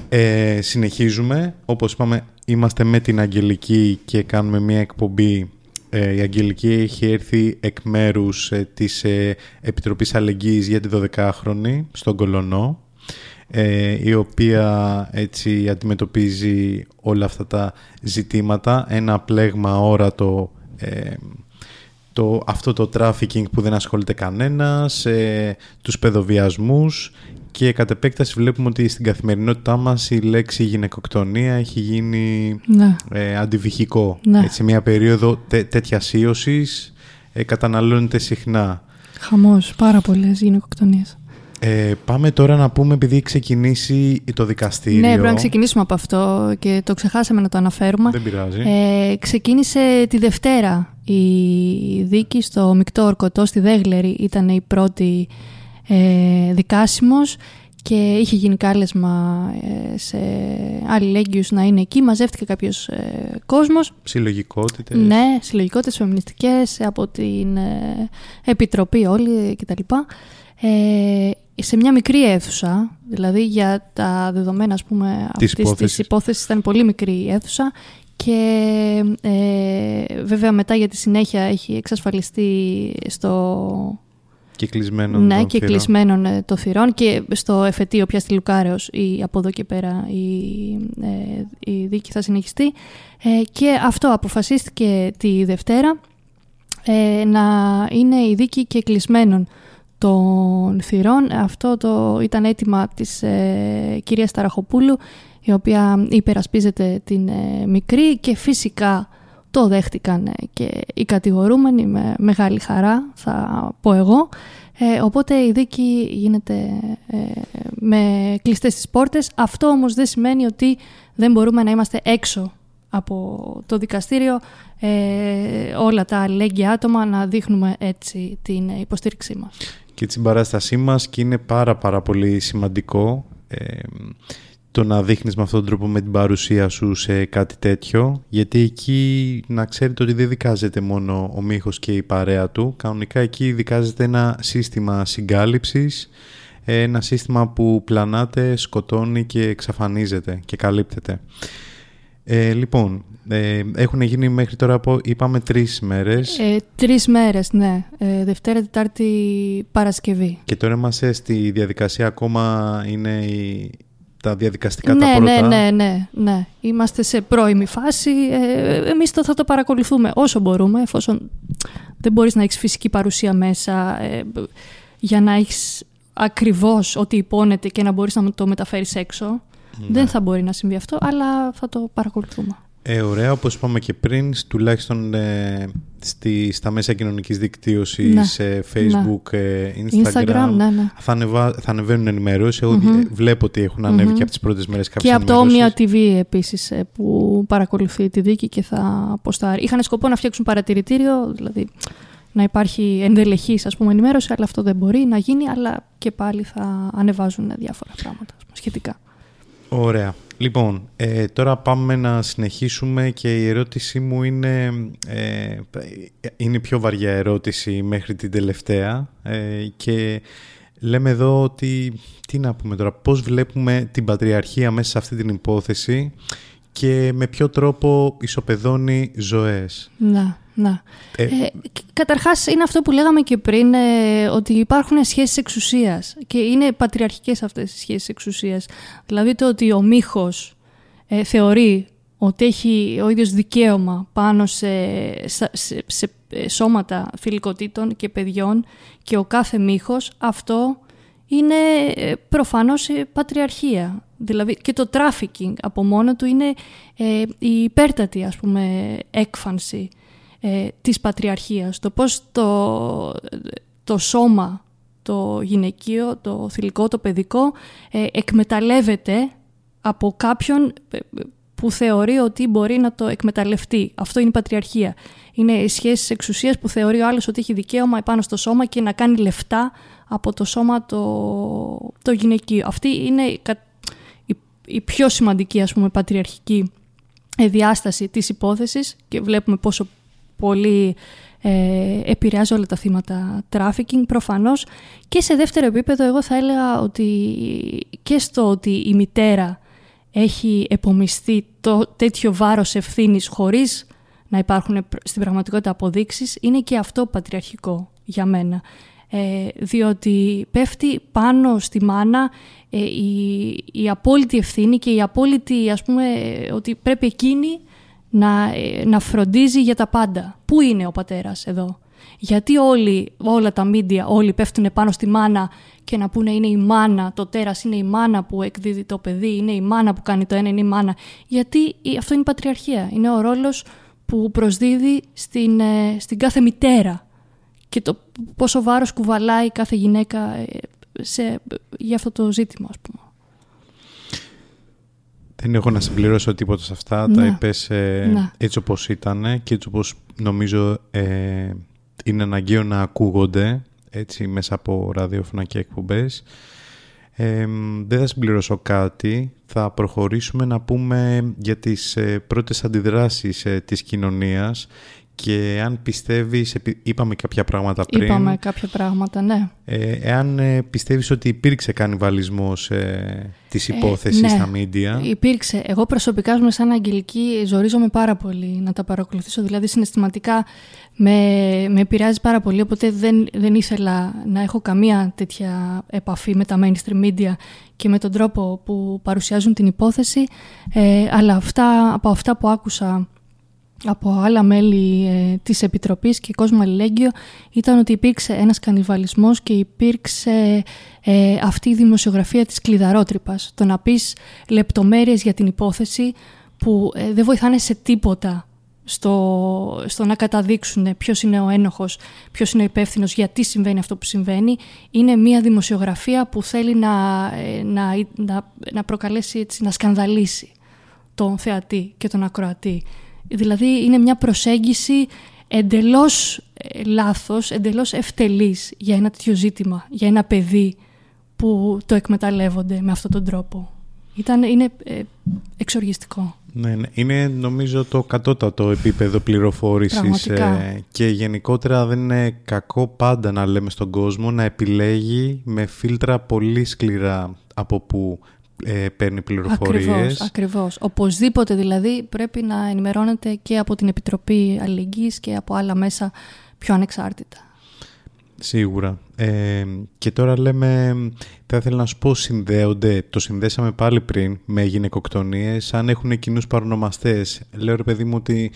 Ε, συνεχίζουμε. Όπως είπαμε, είμαστε με την Αγγελική και κάνουμε μια εκπομπή. Ε, η Αγγελική έχει έρθει εκ μέρους ε, της ε, Επιτροπής Αλληλεγγύης για τη 12χρονη στον Κολονό ε, η οποία έτσι αντιμετωπίζει όλα αυτά τα ζητήματα. Ένα πλέγμα όρατο ε, το, αυτό το trafficking που δεν ασχολείται κανένας, ε, τους παιδοβιασμούς και κατ' επέκταση βλέπουμε ότι στην καθημερινότητά μας η λέξη γυναικοκτονία έχει γίνει Ναι. ε, αντιβυχικό. Ναι. Έτσι, μια περίοδο τέ, τέτοια ίωσης ε, καταναλώνεται συχνά. Χαμός, πάρα πολλές γυναικοκτονίες. Ε, πάμε τώρα να πούμε, επειδή έχει ξεκινήσει το δικαστήριο. Ναι, πρέπει να ξεκινήσουμε από αυτό και το ξεχάσαμε να το αναφέρουμε. Δεν πειράζει. Ε, ξεκίνησε τη Δευτέρα η δίκη στο Μικτό Ορκωτό στη Δέγλερη. Ήταν η πρώτη ε, δικάσιμος και είχε γίνει κάλεσμα ε, σε αλληλέγγυους να είναι εκεί. Μαζεύτηκε κάποιος ε, κόσμος. Συλλογικότητες. Ναι, συλλογικότητες φεμινιστικές από την ε, Επιτροπή όλοι κτλ. Ε, σε μια μικρή αίθουσα, δηλαδή για τα δεδομένα ας πούμε, Της αυτής υπόθεσης. της υπόθεσης ήταν πολύ μικρή η αίθουσα και ε, βέβαια μετά για τη συνέχεια έχει εξασφαλιστεί στο Και κλεισμένο. ναι, και κλεισμένων ε, το θυρών και στο εφετείο πια στη Λουκάρεως η, από εδώ και πέρα η, ε, η δίκη θα συνεχιστεί Ε, και αυτό αποφασίστηκε τη Δευτέρα ε, να είναι η δίκη και κλεισμένων των θυρών. Αυτό το ήταν αίτημα της ε, κυρίας Ταραχοπούλου η οποία υπερασπίζεται την ε, μικρή και φυσικά το δέχτηκαν ε, και οι κατηγορούμενοι με μεγάλη χαρά θα πω εγώ. Ε, οπότε η δίκη γίνεται ε, με κλειστές τις πόρτες. Αυτό όμως δεν σημαίνει ότι δεν μπορούμε να είμαστε έξω από το δικαστήριο ε, όλα τα αλληλέγγυα άτομα να δείχνουμε έτσι την υποστήριξή μας. Και την παράστασή μας και είναι πάρα πάρα πολύ σημαντικό ε, το να δείχνεις με αυτόν τον τρόπο με την παρουσία σου σε κάτι τέτοιο γιατί εκεί να ξέρετε ότι δεν δικάζεται μόνο ο Μίχος και η παρέα του κανονικά εκεί δικάζεται ένα σύστημα συγκάλυψης ένα σύστημα που πλανάται, σκοτώνει και εξαφανίζεται και καλύπτεται. Ε, λοιπόν, ε, έχουν γίνει μέχρι τώρα, από, είπαμε, τρεις μέρες Ε, τρεις μέρες, ναι. Ε, Δευτέρα, Τετάρτη, Παρασκευή. και τώρα είμαστε στη διαδικασία ακόμα είναι η, τα διαδικαστικά ναι, τα πρώτα. ναι, ναι, ναι, ναι. Είμαστε σε πρώιμη φάση. Ε, εμείς το, θα το παρακολουθούμε όσο μπορούμε, εφόσον δεν μπορείς να έχεις φυσική παρουσία μέσα ε, για να έχεις ακριβώς ό,τι υπόνεται και να μπορείς να το μεταφέρεις έξω. Ναι. Δεν θα μπορεί να συμβεί αυτό, αλλά θα το παρακολουθούμε. Ε, ωραία, όπως είπαμε και πριν, τουλάχιστον ε, στη, στα μέσα κοινωνικής δικτύωσης, Ναι, σε Facebook, ε, Instagram, Instagram, ναι, ναι. Θα, ανεβα, θα ανεβαίνουν ενημερώσεις. Εγώ ε, βλέπω ότι έχουν ανέβει και από τις πρώτες μέρες κάποιες Και από το ενημερώσεις. Omnia TV επίσης ε, που παρακολουθεί τη δίκη και θα αποστάρει. Είχαν σκοπό να φτιάξουν παρατηρητήριο, δηλαδή να υπάρχει ενδελεχής ας πούμε ενημέρωση, αλλά αυτό δεν μπορεί να γίνει, αλλά και πάλι θα ανεβάζουν διάφορα πράγματα ας πούμε, σχετικά. Ωραία. Λοιπόν, ε, τώρα πάμε να συνεχίσουμε και η ερώτησή μου είναι, ε, είναι η πιο βαριά ερώτηση μέχρι την τελευταία ε, και λέμε εδώ ότι, τι να πούμε τώρα, πώς βλέπουμε την πατριαρχία μέσα σε αυτή την υπόθεση και με ποιο τρόπο ισοπεδώνει ζωές. Να, να. Ε, Ε, κ- καταρχάς είναι αυτό που λέγαμε και πριν, ε, ότι υπάρχουν σχέσεις εξουσίας και είναι πατριαρχικές αυτές οι σχέσεις εξουσίας. Δηλαδή το ότι ο Μίχος ε, θεωρεί ότι έχει ο ίδιος δικαίωμα πάνω σε, σε, σε- σε, ε, σώματα θηλυκοτήτων και παιδιών και ο κάθε Μίχος, αυτό είναι ε, προφανώς ε, πατριαρχία. Δηλαδή και το τράφικινγκ από μόνο του είναι ε, η υπέρτατη ας πούμε έκφανση ε, της πατριαρχίας. Το πώς το, το σώμα, το γυναικείο, το θηλυκό, το παιδικό ε, εκμεταλλεύεται από κάποιον ε, που θεωρεί ότι μπορεί να το εκμεταλλευτεί. Αυτό είναι η πατριαρχία. Είναι οι σχέσεις εξουσίας που θεωρεί ο άλλος ότι έχει δικαίωμα επάνω στο σώμα και να κάνει λεφτά από το σώμα το, το γυναικείο. Αυτή είναι η, κα- η, η πιο σημαντική ας πούμε πατριαρχική ε, διάσταση της υπόθεσης και βλέπουμε πόσο πολύ ε, επηρεάζει όλα τα θύματα τράφικινγκ προφανώς και σε δεύτερο επίπεδο εγώ θα έλεγα ότι και στο ότι η μητέρα έχει επομιστεί το τέτοιο βάρος ευθύνης χωρίς να υπάρχουν στην πραγματικότητα αποδείξεις είναι και αυτό πατριαρχικό για μένα. Ε, διότι πέφτει πάνω στη μάνα ε, η, η απόλυτη ευθύνη και η απόλυτη ας πούμε ε, ότι πρέπει εκείνη να, ε, να φροντίζει για τα πάντα. Πού είναι ο πατέρας εδώ; Γιατί όλοι, όλα τα μίντια όλοι πέφτουν πάνω στη μάνα και να πούνε είναι η μάνα, το τέρας είναι η μάνα που εκδίδει το παιδί, είναι η μάνα που κάνει το ένα, είναι η μάνα. Γιατί η- αυτό είναι η πατριαρχία. Είναι ο ρόλος που προσδίδει στην, ε, στην κάθε μητέρα και το πόσο βάρος κουβαλάει κάθε γυναίκα ε, σε, για αυτό το ζήτημα, ας πούμε. Δεν έχω να συμπληρώσω τίποτα σε αυτά. Τα Να. είπες ε, Να. έτσι όπως ήταν και έτσι όπως νομίζω ε, είναι αναγκαίο να ακούγονται έτσι μέσα από ραδιόφωνα και εκπομπές. Ε, δεν θα συμπληρώσω κάτι. Θα προχωρήσουμε να πούμε για τις ε, πρώτες αντιδράσεις ε, της κοινωνίας και αν πιστεύεις, επει- είπαμε κάποια πράγματα πριν, Είπαμε κάποια πράγματα, ναι. ε, εάν ε, πιστεύεις ότι υπήρξε κανιβαλισμός ε, της υπόθεσης ναι. στα μίντια; Υπήρξε. Εγώ προσωπικά, ας πούμε, σαν Αγγελική, ζορίζομαι πάρα πολύ να τα παρακολουθήσω. Δηλαδή, συναισθηματικά με, με επηρεάζει πάρα πολύ. Οπότε δεν, δεν ήθελα να έχω καμία τέτοια επαφή με τα mainstream media και με τον τρόπο που παρουσιάζουν την υπόθεση. Ε, αλλά αυτά, από αυτά που άκουσα από άλλα μέλη ε, της Επιτροπής και κόσμο αλληλέγγυο ήταν ότι υπήρξε ένας κανιβαλισμός και υπήρξε ε, αυτή η δημοσιογραφία της κλειδαρότρυπας. Το να πεις λεπτομέρειες για την υπόθεση που ε, δεν βοηθάνε σε τίποτα στο, στο να καταδείξουν ποιος είναι ο ένοχος, ποιος είναι ο υπεύθυνος, γιατί συμβαίνει αυτό που συμβαίνει. Είναι μια δημοσιογραφία που θέλει να, ε, να, να, να προκαλέσει, έτσι, να σκανδαλίσει τον θεατή και τον ακροατή. Δηλαδή είναι μια προσέγγιση εντελώς ε, λάθος, εντελώς ευτελής για ένα τέτοιο ζήτημα, για ένα παιδί που το εκμεταλλεύονται με αυτόν τον τρόπο. Ήταν, είναι ε, εξοργιστικό. Ναι, ναι. Είναι νομίζω το κατώτατο επίπεδο πληροφόρησης Πραγματικά. ε, και γενικότερα δεν είναι κακό πάντα να λέμε στον κόσμο να επιλέγει με φίλτρα πολύ σκληρά από που ε, παίρνει πληροφορίες. Ακριβώς, ακριβώς. Οπωσδήποτε δηλαδή πρέπει να ενημερώνεται και από την Επιτροπή Αλληλεγγύης και από άλλα μέσα πιο ανεξάρτητα. Σίγουρα. Ε, και τώρα λέμε, θα ήθελα να σου πω συνδέονται, το συνδέσαμε πάλι πριν με γυναικοκτονίες, αν έχουν κοινούς παρονομαστές. Λέω ρε παιδί μου ότι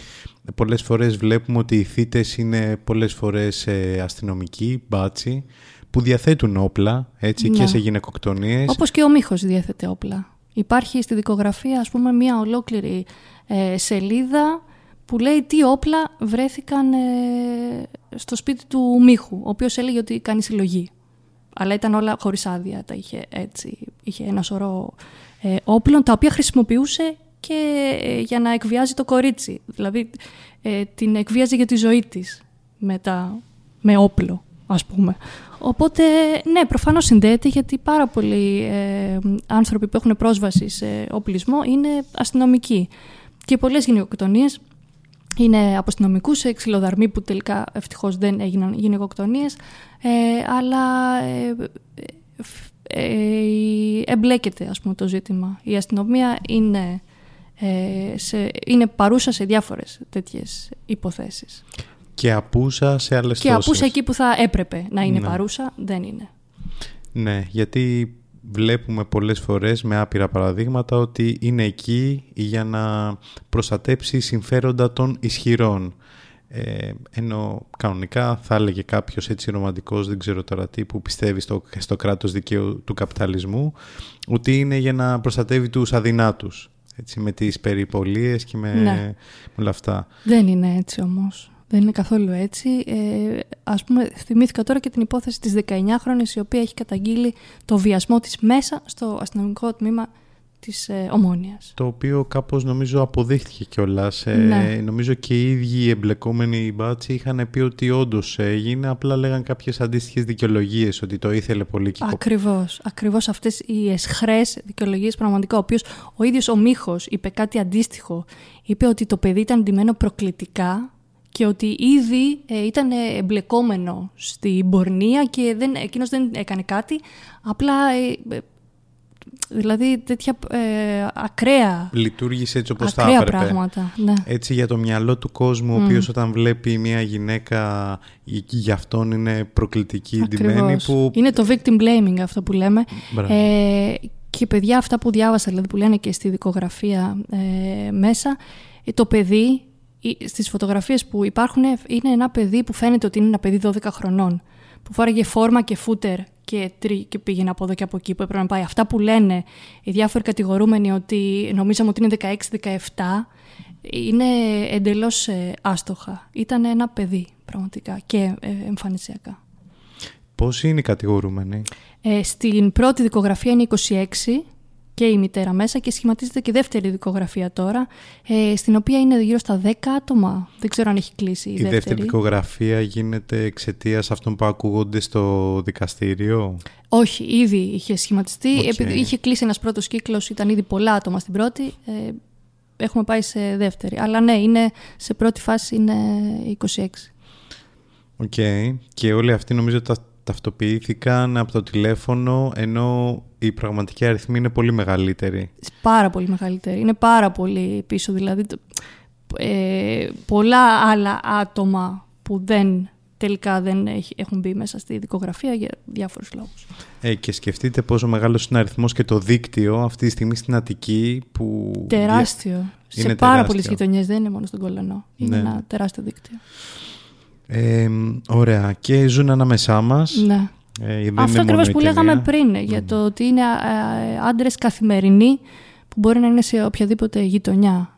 πολλές φορές βλέπουμε ότι οι θύτες είναι πολλές φορές ε, αστυνομικοί, μπάτσι, που διαθέτουν όπλα έτσι, και Ναι. σε γυναικοκτονίες. Όπως και ο Μίχος διέθετε όπλα. Υπάρχει στη δικογραφία, ας πούμε, μια ολόκληρη ε, σελίδα που λέει τι όπλα βρέθηκαν ε, στο σπίτι του Μίχου, ο οποίος έλεγε ότι κάνει συλλογή. Αλλά ήταν όλα χωρίς άδεια, τα είχε έτσι. Είχε ένα σωρό ε, όπλων, τα οποία χρησιμοποιούσε και ε, για να εκβιάζει το κορίτσι. Δηλαδή, ε, την εκβίαζε για τη ζωή της με, με όπλο, ας πούμε. Οπότε, ναι, προφανώς συνδέεται γιατί πάρα πολλοί ε, άνθρωποι που έχουν πρόσβαση σε οπλισμό είναι αστυνομικοί. Και πολλές γυναικοκτονίες είναι από αστυνομικού σε ξυλοδαρμοί που τελικά ευτυχώς δεν έγιναν γυναικοκτονίες, ε, αλλά ε, ε, εμπλέκεται ας πούμε, το ζήτημα. Η αστυνομία είναι, σε, είναι παρούσα σε διάφορες τέτοιες υποθέσεις. Και απούσα σε άλλες Και απούσα εκεί που θα έπρεπε να είναι ναι. παρούσα, δεν είναι. Ναι, γιατί βλέπουμε πολλές φορές με άπειρα παραδείγματα ότι είναι εκεί για να προστατέψει συμφέροντα των ισχυρών. Ε, ενώ κανονικά θα έλεγε κάποιος έτσι ρομαντικός, δεν ξέρω τώρα τι, που πιστεύει στο, στο κράτος δικαίου του καπιταλισμού, ότι είναι για να προστατεύει τους αδυνάτους, έτσι, με τις περιπολίες και με, ναι. με όλα αυτά. Δεν είναι έτσι όμως. Δεν είναι καθόλου έτσι. Ε, ας πούμε, θυμήθηκα τώρα και την υπόθεση της 19χρονης η οποία έχει καταγγείλει το βιασμό της μέσα στο αστυνομικό τμήμα της ε, Ομόνιας. Το οποίο κάπως νομίζω αποδείχθηκε κιόλας. Ε, ναι. Νομίζω και οι ίδιοι οι εμπλεκόμενοι μπάτσοι είχαν πει ότι όντως έγινε, απλά λέγαν κάποιες αντίστοιχες δικαιολογίες ότι το ήθελε πολύ και Ακριβώς, ακριβώς αυτές οι εσχρές δικαιολογίες πραγματικά, ο οποίος ο ίδιος ο Μίχος είπε κάτι αντίστοιχο. Είπε ότι το παιδί ήταν ντυμένο προκλητικά και ότι ήδη ε, ήταν εμπλεκόμενο στην πορνεία και δεν, εκείνος δεν έκανε κάτι, απλά ε, ε, δηλαδή τέτοια ε, ακραία λειτουργήσε έτσι όπως ακραία θα έπρεπε. πράγματα, ναι. έτσι για το μυαλό του κόσμου ο οποίος όταν βλέπει μια γυναίκα για αυτόν είναι προκλητική ντυμένη που... είναι το victim blaming αυτό που λέμε. Ε, και παιδιά αυτά που διάβασα δηλαδή που λένε και στη δικογραφία ε, μέσα το παιδί στις φωτογραφίες που υπάρχουν είναι ένα παιδί που φαίνεται ότι είναι ένα παιδί 12 χρονών που φόραγε φόρμα και φούτερ και, τρι, και πήγαινε από εδώ και από εκεί που έπρεπε να πάει. Αυτά που λένε οι διάφοροι κατηγορούμενοι ότι νομίζαμε ότι είναι 16-17 είναι εντελώς ε, άστοχα. Ήταν ένα παιδί πραγματικά και ε, εμφανισιακά. Πώς είναι οι κατηγορούμενοι; Ε, στην πρώτη δικογραφία είναι 26 και η μητέρα μέσα και σχηματίζεται και δεύτερη δικογραφία τώρα, ε, στην οποία είναι γύρω στα 10 άτομα. Δεν ξέρω αν έχει κλείσει η, η δεύτερη. Η δεύτερη δικογραφία γίνεται εξαιτίας αυτών που ακούγονται στο δικαστήριο; Όχι, ήδη είχε σχηματιστεί. Okay. Επειδή είχε κλείσει ένας πρώτος κύκλος, ήταν ήδη πολλά άτομα στην πρώτη. Ε, έχουμε πάει σε δεύτερη. Αλλά ναι, είναι, σε πρώτη φάση είναι 26. Οκ. Okay. Και όλοι αυτοί νομίζω τα ταυτοποιήθηκαν από το τηλέφωνο ενώ η πραγματική αριθμή είναι πολύ μεγαλύτερη. Πάρα πολύ μεγαλύτερη. Είναι πάρα πολύ πίσω. Δηλαδή ε, πολλά άλλα άτομα που δεν τελικά δεν έχουν μπει μέσα στη δικογραφία για διάφορους λόγους. Ε, και σκεφτείτε πόσο μεγάλος είναι ο αριθμός και το δίκτυο αυτή τη στιγμή στην Αττική που... Τεράστιο. Είναι Σε πάρα πολλές γειτονιές, δεν είναι μόνο στον Κολονό. Είναι ναι. ένα τεράστιο δίκτυο. Ε, ωραία. Και ζουν ανάμεσά μας. Ναι. Ε, Αυτό ακριβώς που λέγαμε πριν, για το ότι είναι ε, άντρες καθημερινοί που μπορεί να είναι σε οποιαδήποτε γειτονιά.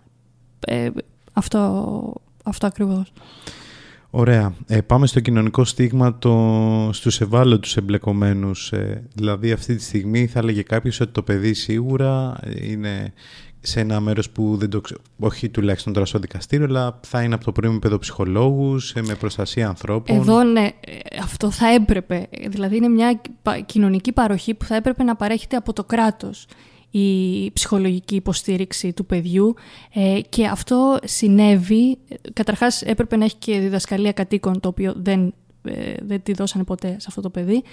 Ε, αυτό, αυτό ακριβώς. Ωραία. Ε, πάμε στο κοινωνικό στίγμα το, στους ευάλωτους εμπλεκομένους. Ε, δηλαδή αυτή τη στιγμή θα έλεγε κάποιος ότι το παιδί σίγουρα είναι σε ένα μέρος που δεν το ξέρω, όχι τουλάχιστον τώρα στο δικαστήριο, αλλά θα είναι από το πρωί με παιδοψυχολόγους, με προστασία ανθρώπων. Εδώ ναι, αυτό θα έπρεπε. Δηλαδή είναι μια κοινωνική παροχή που θα έπρεπε να παρέχεται από το κράτος η ψυχολογική υποστήριξη του παιδιού ε, και αυτό συνέβη. Καταρχάς έπρεπε να έχει και διδασκαλία κατοίκων το οποίο δεν ε, δεν τη δώσανε ποτέ σε αυτό το παιδί.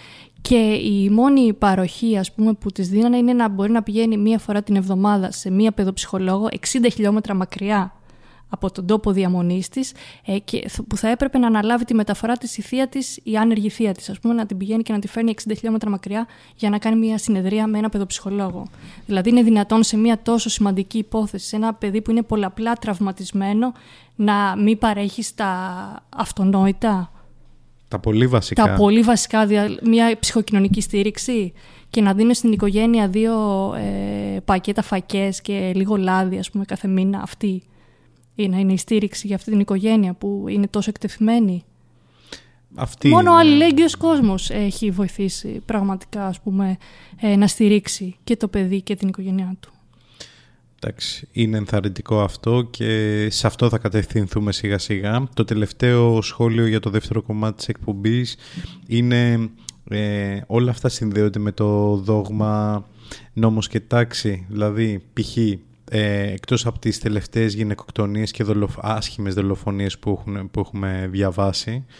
Και η μόνη παροχή ας πούμε, που της δίνανε είναι να μπορεί να πηγαίνει μία φορά την εβδομάδα σε μία παιδοψυχολόγο 60 χιλιόμετρα μακριά από τον τόπο διαμονής της, ε, και που θα έπρεπε να αναλάβει τη μεταφορά της η θεία της, η άνεργη θεία της, ας πούμε, να την πηγαίνει και να τη φέρνει 60 χιλιόμετρα μακριά για να κάνει μια συνεδρία με ένα παιδοψυχολόγο. Δηλαδή, είναι δυνατόν σε μια τόσο σημαντική υπόθεση, σε ένα παιδί που είναι πολλαπλά τραυματισμένο, να μην παρέχει τα αυτονόητα; Τα πολύ βασικά. Τα πολύ βασικά, μια ψυχοκοινωνική στήριξη και να δίνεις στην οικογένεια δύο ε, πακέτα φακές και λίγο λάδι, ας πούμε, κάθε μήνα αυτή. Ή να είναι η στήριξη για αυτή την οικογένεια που είναι τόσο εκτεθειμένη. Αυτή Μόνο ο είναι. αλληλέγγυος κόσμος έχει βοηθήσει πραγματικά, ας πούμε, ε, να στηρίξει και το παιδί και την οικογένειά του. Εντάξει, είναι ενθαρρυντικό αυτό και σε αυτό θα κατευθυνθούμε σιγά σιγά. Το τελευταίο σχόλιο για το δεύτερο κομμάτι της εκπομπής είναι ε, όλα αυτά συνδέονται με το δόγμα νόμος και τάξη. Δηλαδή, π.χ. Ε, εκτός από τις τελευταίες γυναικοκτονίες και δολοφ... άσχημες δολοφονίες που, έχουν, που έχουμε διαβάσει, ε,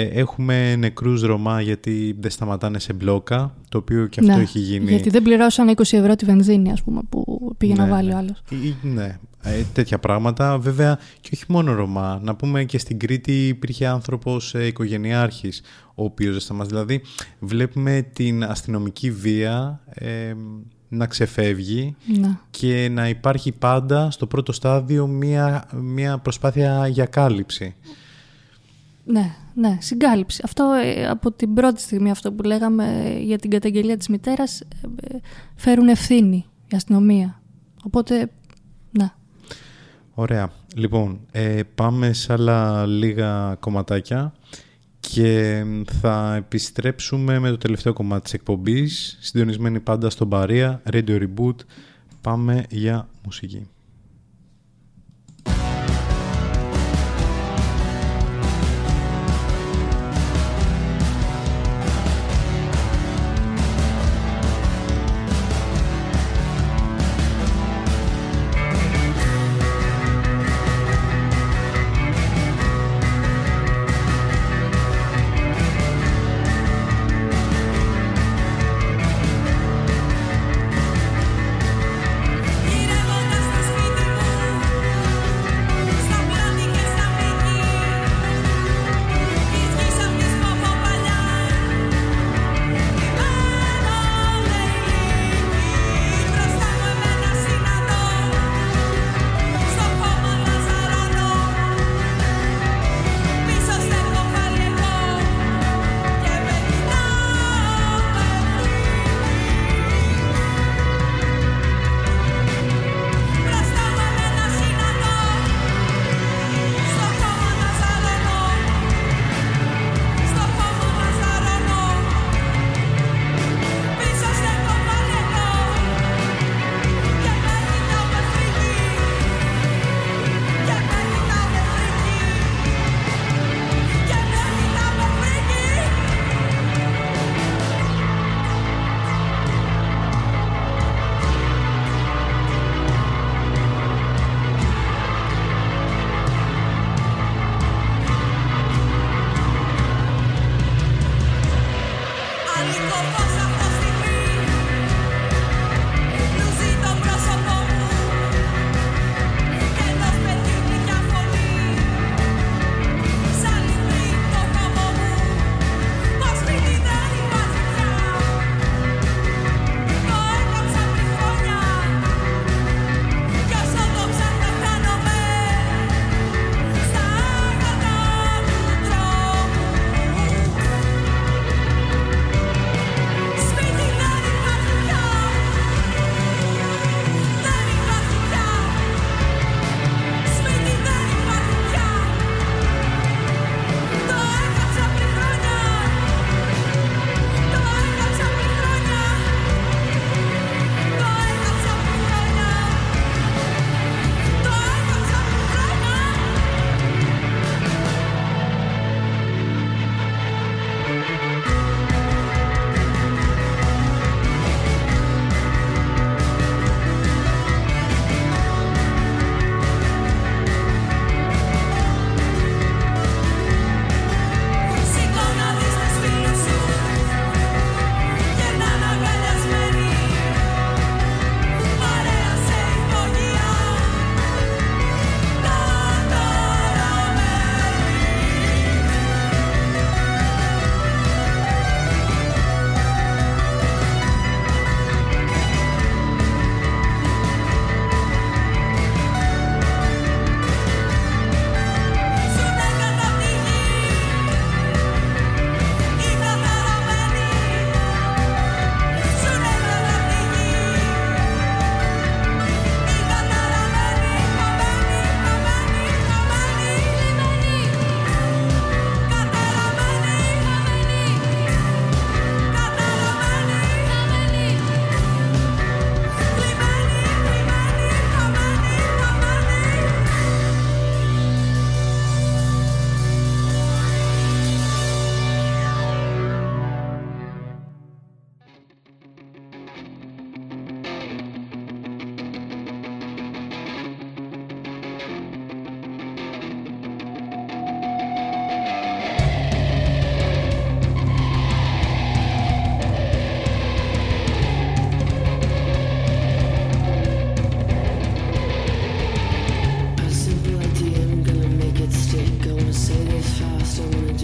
έχουμε νεκρούς Ρωμά γιατί δεν σταματάνε σε μπλόκα, το οποίο και αυτό Ναι, έχει γίνει... Γιατί δεν πληρώσαν 20 ευρώ τη βενζίνη, ας πούμε, που πήγε να Ναι, βάλει ναι. ο άλλος. Ή- Ναι, ε, τέτοια πράγματα. Βέβαια και όχι μόνο Ρωμά. Να πούμε και στην Κρήτη υπήρχε άνθρωπος ε, οικογενειάρχης, ο οποίος δεν σταμάτησε. Δηλαδή βλέπουμε την αστυνομική βία ε, να ξεφεύγει Ναι. και να υπάρχει πάντα στο πρώτο στάδιο μια, μια προσπάθεια για κάλυψη. Ναι, ναι, συγκάλυψη. Αυτό ε, από την πρώτη στιγμή αυτό που λέγαμε ε, για την καταγγελία της μητέρας ε, ε, φέρουν ευθύνη η αστυνομία. Οπότε, ναι. Ωραία. Λοιπόν, ε, πάμε σε άλλα λίγα κομματάκια και θα επιστρέψουμε με το τελευταίο κομμάτι της εκπομπής, συντονισμένοι πάντα στον Παρία, Radio Reboot. Πάμε για μουσική. fast, I wanna do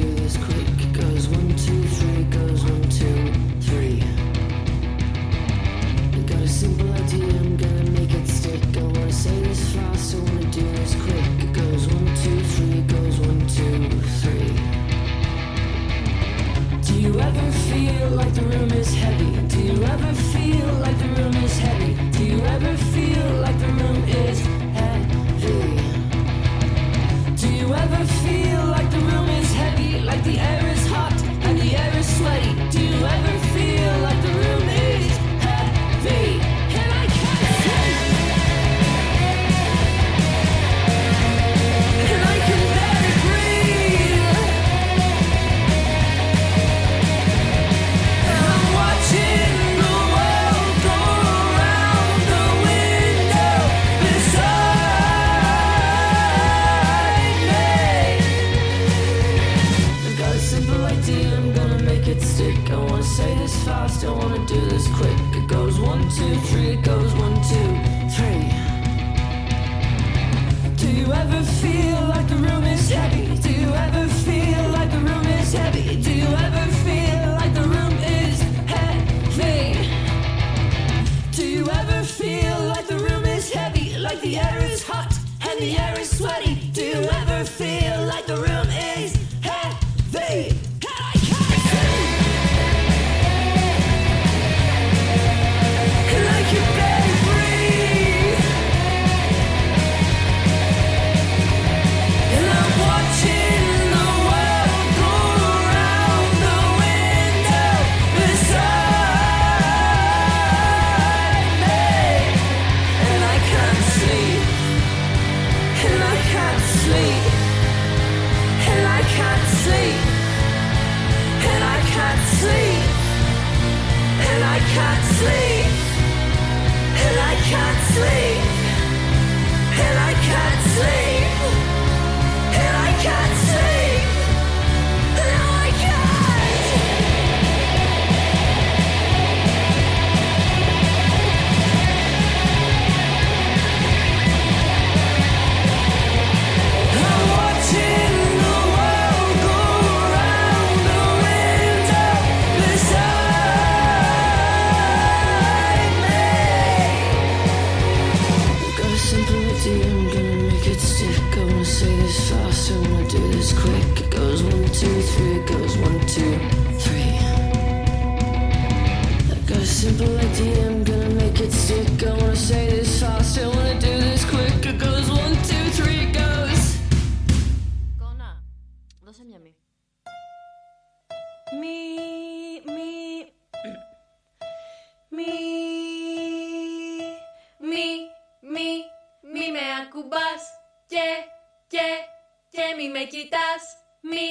με κοιτάς, μη,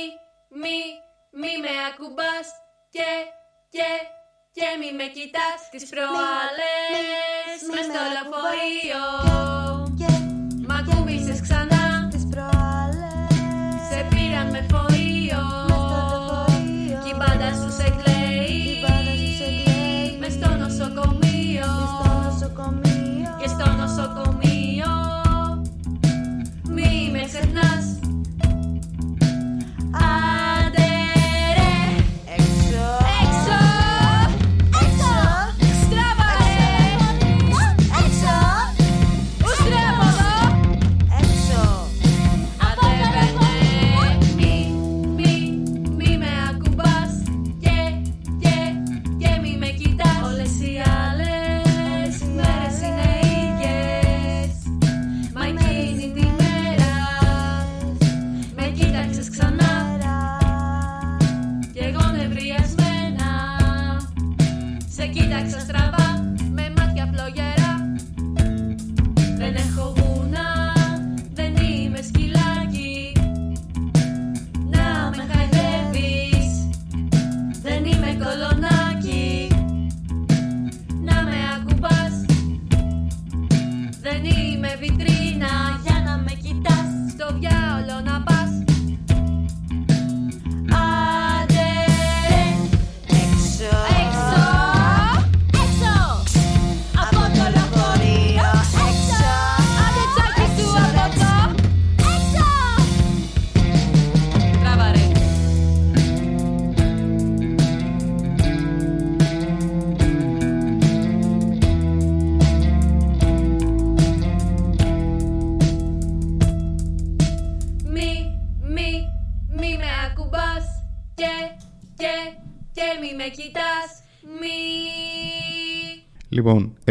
μη, μη με ακουμπάς και, και, και μη με κοιτάς τις προάλλες μες στο λεωφορείο Μ' ακούμπησες ξανά. τις προάλλες. Σε πήραν με φορείο. Κι η σου σε κλαίει. Μες στο νοσοκομείο. Και στο νοσοκομείο. Μη με ξεχνάς. I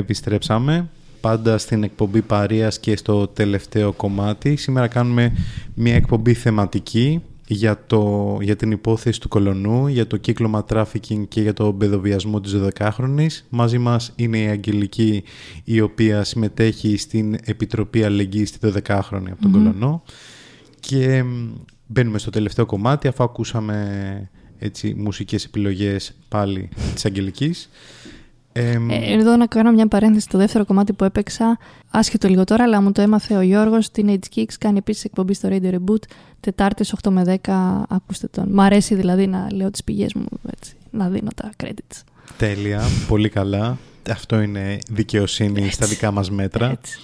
επιστρέψαμε πάντα στην εκπομπή Παρίας και στο τελευταίο κομμάτι. Σήμερα κάνουμε μια εκπομπή θεματική για, το, για την υπόθεση του Κολωνού, για το κύκλωμα τράφικινγκ και για το παιδοβιασμό της 12χρονης. Μαζί μας είναι η Αγγελική η οποία συμμετέχει στην Επιτροπή Αλληλεγγύης στη 12χρονη από τον Κολωνό. Και μ, μπαίνουμε στο τελευταίο κομμάτι αφού ακούσαμε έτσι, μουσικές επιλογές πάλι της Αγγελικής. Εμ, Ε, εδώ να κάνω μια παρένθεση στο δεύτερο κομμάτι που έπαιξα, άσχετο λίγο τώρα, αλλά μου το έμαθε ο Γιώργος, Teenage Kicks, κάνει επίσης εκπομπή στο Radio Reboot, Τετάρτες 8 με 10, ακούστε τον. Μ' αρέσει δηλαδή να λέω τις πηγές μου, έτσι, να δίνω τα credits. Τέλεια, πολύ καλά. Αυτό είναι δικαιοσύνη στα δικά μας μέτρα. Έτσι.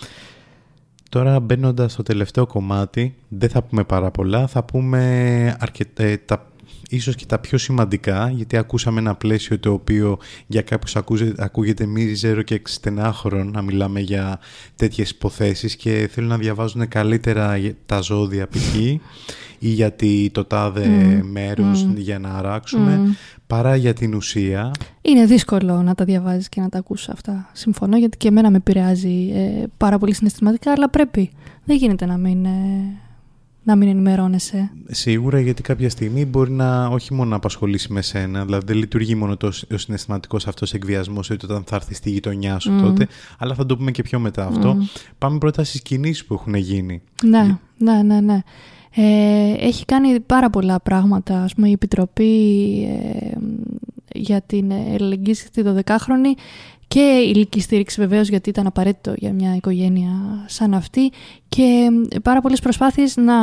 Τώρα μπαίνοντας στο τελευταίο κομμάτι, δεν θα πούμε πάρα πολλά, θα πούμε αρκετά, τα, ίσως και τα πιο σημαντικά, γιατί ακούσαμε ένα πλαίσιο το οποίο για κάποιους ακούσε- ακούγεται μίζερο και εξτενάχρον να μιλάμε για τέτοιες υποθέσεις και θέλουν να διαβάζουν καλύτερα για- τα ζώδια π.χ. ή γιατί το τάδε μέρος για να αράξουμε, παρά για την ουσία. Είναι δύσκολο να τα διαβάζεις και να τα ακούς αυτά. Συμφωνώ γιατί και εμένα με επηρεάζει ε, πάρα πολύ συναισθηματικά, αλλά πρέπει. Δεν γίνεται να μην, ε, να μην ενημερώνεσαι. Σίγουρα γιατί κάποια στιγμή μπορεί να όχι μόνο να απασχολήσει με σένα, δηλαδή δεν λειτουργεί μόνο το, ο συναισθηματικός αυτός εκβιασμός, ότι όταν θα έρθει στη γειτονιά σου τότε, αλλά θα το πούμε και πιο μετά αυτό. Πάμε πρώτα στις κινήσεις που έχουν γίνει. Ναι, ναι, ναι, ναι. Ε, έχει κάνει πάρα πολλά πράγματα, ας πούμε, η Επιτροπή ε, για την ελληνική στη 12χρονη και η ηλική στήριξη βεβαίως γιατί ήταν απαραίτητο για μια οικογένεια σαν αυτή και ε, πάρα πολλές προσπάθειες να,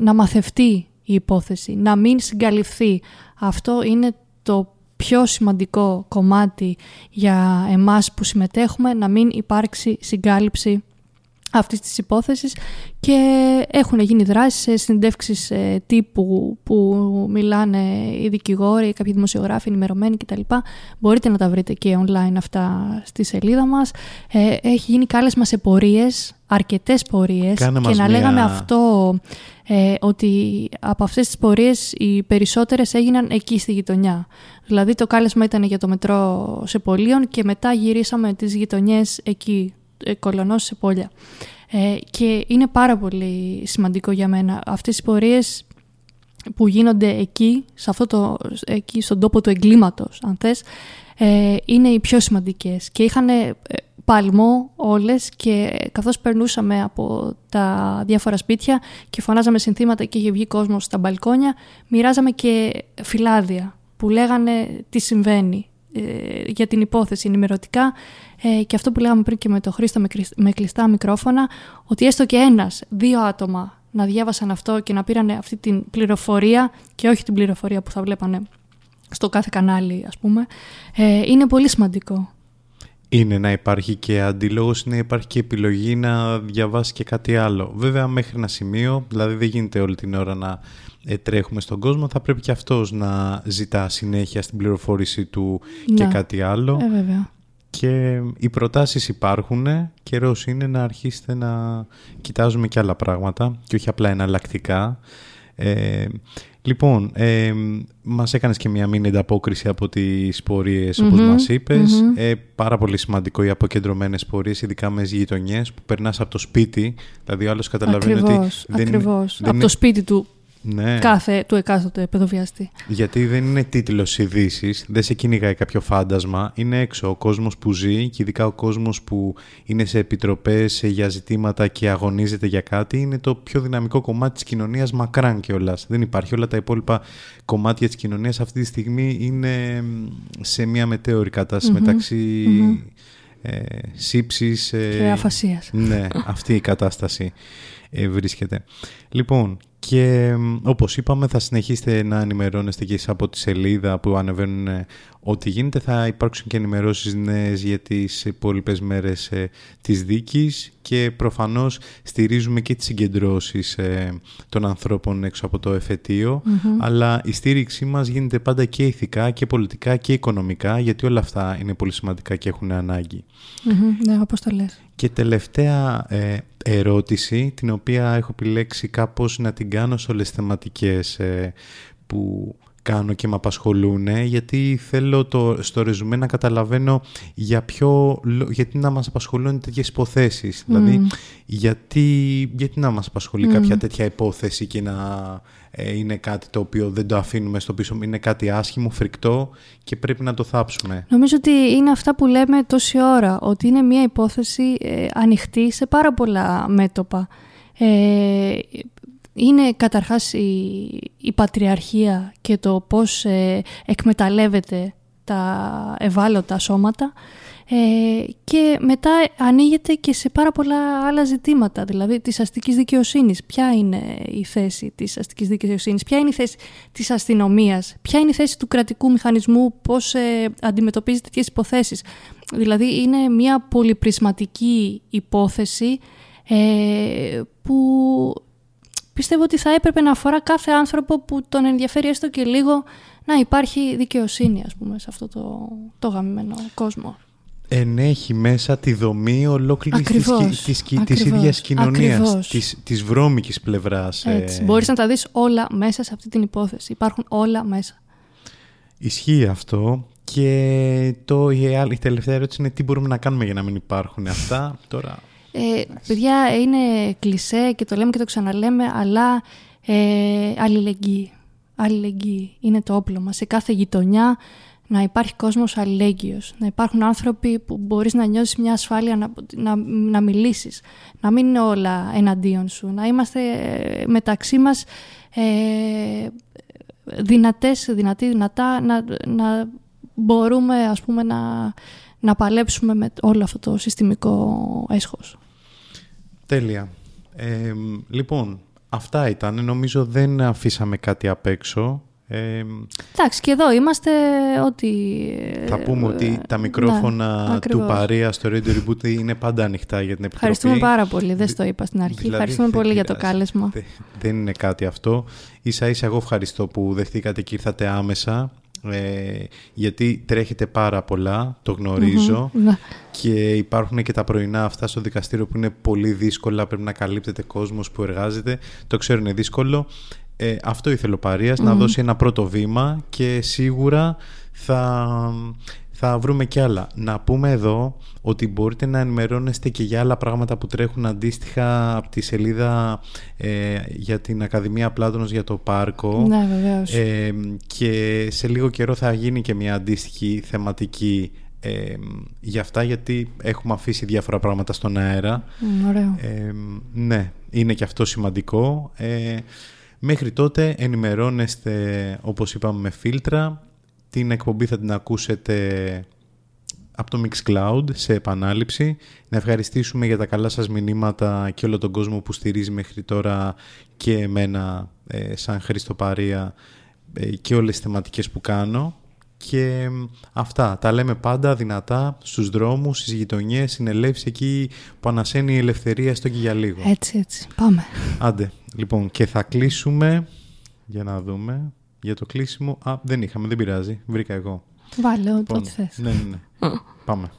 να μαθευτεί η υπόθεση, να μην συγκαλυφθεί. Αυτό είναι το πιο σημαντικό κομμάτι για εμάς που συμμετέχουμε, να μην υπάρξει συγκάλυψη αυτής της υπόθεσης και έχουν γίνει δράσεις σε συνεντεύξεις ε, τύπου που μιλάνε οι δικηγόροι, κάποιοι δημοσιογράφοι ενημερωμένοι κτλ. Μπορείτε να τα βρείτε και online αυτά στη σελίδα μας. Ε, έχει γίνει κάλεσμα σε πορείες, αρκετές πορείες Κάνε και μας να μια- λέγαμε αυτό ε, ότι από αυτές τις πορείες οι περισσότερες έγιναν εκεί στη γειτονιά. Δηλαδή το κάλεσμα ήταν για το μετρό σε Πολίων και μετά γυρίσαμε τις γειτονιές εκεί, ε, Κολονός σε Πόλια. Ε, και είναι πάρα πολύ σημαντικό για μένα αυτές οι πορείες που γίνονται εκεί, σε αυτό το, εκεί στον τόπο του εγκλήματος, αν θες, ε, είναι οι πιο σημαντικές. Και είχαν ε, παλμό όλες και καθώς περνούσαμε από τα διάφορα σπίτια και φωνάζαμε συνθήματα και είχε βγει κόσμος στα μπαλκόνια, μοιράζαμε και φυλάδια που λέγανε τι συμβαίνει ε, για την υπόθεση ενημερωτικά ε, και αυτό που λέγαμε πριν και με το Χρήστο με, κρυσ- με κλειστά μικρόφωνα ότι έστω και ένας, δύο άτομα να διάβασαν αυτό και να πήραν αυτή την πληροφορία και όχι την πληροφορία που θα βλέπανε στο κάθε κανάλι ας πούμε ε, είναι πολύ σημαντικό. Είναι να υπάρχει και αντίλογος, είναι να υπάρχει και επιλογή να διαβάσει και κάτι άλλο. Βέβαια μέχρι ένα σημείο, δηλαδή δεν γίνεται όλη την ώρα να ε, τρέχουμε στον κόσμο, θα πρέπει και αυτός να ζητά συνέχεια στην πληροφόρηση του και Ναι. κάτι άλλο. Ε, βέβαια. Και οι προτάσεις υπάρχουν, καιρός είναι να αρχίσετε να κοιτάζουμε και άλλα πράγματα και όχι απλά εναλλακτικά. Ε, λοιπόν, ε, μας έκανες και μια μήνυ ανταπόκριση από τις πορείες όπως Μμμ, μας είπες. μμμ. Ε, πάρα πολύ σημαντικό οι αποκεντρωμένες πορείες, ειδικά μες γειτονιές που περνάς από το σπίτι. Δηλαδή ο άλλος καταλαβαίνει Ακριβώς, ότι... δεν είναι- ακριβώς. δεν από είναι- το σπίτι του Ναι. κάθε, του εκάστοτε παιδοβιαστή. Γιατί δεν είναι τίτλος ειδήσεις, δεν σε κυνηγάει κάποιο φάντασμα. Είναι έξω ο κόσμος που ζει και ειδικά ο κόσμος που είναι σε επιτροπές για ζητήματα και αγωνίζεται για κάτι. Είναι το πιο δυναμικό κομμάτι της κοινωνίας μακράν κιόλας. Δεν υπάρχει. Όλα τα υπόλοιπα κομμάτια της κοινωνίας αυτή τη στιγμή είναι μ, σε μια μετέωρη κατάσταση μεταξύ ε, σύψης, ε, Και αφασίας. ναι, αυτή η κατάσταση ε, βρίσκεται. Λοιπόν, και μ, όπως είπαμε θα συνεχίσετε να ενημερώνεστε και εσείς από τη σελίδα που ανεβαίνουν ε, ό,τι γίνεται. Θα υπάρξουν και ενημερώσεις νέες για τις υπόλοιπες μέρες ε, της δίκης και προφανώς στηρίζουμε και τις συγκεντρώσεις ε, των ανθρώπων έξω από το εφετείο αλλά η στήριξή μας γίνεται πάντα και ηθικά και πολιτικά και οικονομικά γιατί όλα αυτά είναι πολύ σημαντικά και έχουν ανάγκη. Μμμ, ναι, όπως το λες. Και τελευταία ε, ερώτηση, την οποία έχω επιλέξει κάπως να την κάνω σε όλες τις θεματικές ε, που κάνω και με απασχολούν γιατί θέλω το, στο ρεζουμέ να καταλαβαίνω για ποιο, λο- γιατί να μας απασχολούν τέτοιες υποθέσεις. Δηλαδή, γιατί, γιατί να μας απασχολεί κάποια τέτοια υπόθεση και να ε, είναι κάτι το οποίο δεν το αφήνουμε στο πίσω, είναι κάτι άσχημο, φρικτό και πρέπει να το θάψουμε. Νομίζω ότι είναι αυτά που λέμε τόση ώρα, ότι είναι μια υπόθεση ε, ανοιχτή σε πάρα πολλά μέτωπα. Ε, είναι καταρχάς η, η πατριαρχία και το πώς ε, εκμεταλλεύεται τα ευάλωτα σώματα ε, και μετά ανοίγεται και σε πάρα πολλά άλλα ζητήματα, δηλαδή της αστικής δικαιοσύνης. Ποια είναι η θέση της αστικής δικαιοσύνης, ποια είναι η θέση της αστυνομίας, ποια είναι η θέση του κρατικού μηχανισμού, πώς ε, αντιμετωπίζει τέτοιες υποθέσεις; Δηλαδή είναι μια πολυπρισματική υπόθεση ε, που πιστεύω ότι θα έπρεπε να αφορά κάθε άνθρωπο που τον ενδιαφέρει έστω και λίγο να υπάρχει δικαιοσύνη, ας πούμε, σε αυτό το, το γαμμένο κόσμο. ενέχει μέσα τη δομή ολόκληρης της, Ακριβώς, κι- της, κι- της ακριβώς, ίδιας κοινωνίας, ακριβώς. της, της βρώμικης πλευράς. ε, Έτσι. Μπορείς να τα δεις όλα μέσα σε αυτή την υπόθεση. Υπάρχουν όλα μέσα. Ισχύει αυτό και το, η, άλλη, η τελευταία ερώτηση είναι τι μπορούμε να κάνουμε για να μην υπάρχουν αυτά. Τώρα, Ε, παιδιά, είναι κλισέ και το λέμε και το ξαναλέμε, αλλά ε, αλληλεγγύη. Αλληλεγγύη είναι το όπλο μας. Σε κάθε γειτονιά να υπάρχει κόσμος αλληλέγγυος. Να υπάρχουν άνθρωποι που μπορείς να νιώσεις μια ασφάλεια να, να, να μιλήσεις. Να μην είναι όλα εναντίον σου. Να είμαστε ε, μεταξύ μας ε, δυνατές, δυνατοί, δυνατά, να, να μπορούμε ας πούμε να, να παλέψουμε με όλο αυτό το συστημικό έσχος. τέλεια. Ε, λοιπόν, αυτά ήταν. Νομίζω δεν αφήσαμε κάτι απ' έξω. Ε, Εντάξει, και εδώ είμαστε ότι... θα πούμε ε, ότι τα μικρόφωνα ναι, του ακριβώς. Παρία στο Radio Reboot είναι πάντα ανοιχτά για την Επιτροπή. Ευχαριστούμε πάρα πολύ, δεν Δη- στο είπα στην αρχή. δηλαδή, Ευχαριστούμε δεν πολύ για το πειράζει. κάλεσμα. Δε- δεν είναι κάτι αυτό. Ίσα ίσα εγώ ευχαριστώ που δεχτήκατε και ήρθατε άμεσα. Ε, γιατί τρέχετε πάρα πολλά, το γνωρίζω. Ναι. Και υπάρχουν και τα πρωινά αυτά στο δικαστήριο που είναι πολύ δύσκολα. Πρέπει να καλύπτεται κόσμος που εργάζεται. Το ξέρω είναι δύσκολο. Ε, αυτό ήθελε ο Παρίας, να δώσει ένα πρώτο βήμα και σίγουρα θα, θα βρούμε κι άλλα. Να πούμε εδώ ότι μπορείτε να ενημερώνεστε και για άλλα πράγματα που τρέχουν αντίστοιχα από τη σελίδα ε, για την Ακαδημία Πλάτωνος για το πάρκο. Ναι, βεβαίως. Ε, και σε λίγο καιρό θα γίνει και μια αντίστοιχη θεματική ε, για αυτά γιατί έχουμε αφήσει διάφορα πράγματα στον αέρα. Μ, Ωραίο. Ε, ναι, είναι και αυτό σημαντικό. Ε, μέχρι τότε ενημερώνεστε, όπως είπαμε, με φίλτρα. Την εκπομπή θα την ακούσετε από το Mixcloud σε επανάληψη. Να ευχαριστήσουμε για τα καλά σας μηνύματα και όλο τον κόσμο που στηρίζει μέχρι τώρα και εμένα ε, σαν Χρήστο Παρία ε, και όλες τις θεματικές που κάνω. Και μ, αυτά, τα λέμε πάντα δυνατά στους δρόμους, στις γειτονιές, συνελεύσεις εκεί που ανασένει η ελευθερία στο και για λίγο. Έτσι, έτσι. Πάμε. Άντε, λοιπόν, και θα κλείσουμε, για να δούμε, για το κλείσιμο, α, δεν είχαμε, δεν πειράζει, βρήκα εγώ. Βάλε ό,τι Λοιπόν, ό,τι θες. Ναι, ναι, ναι. Πάμε.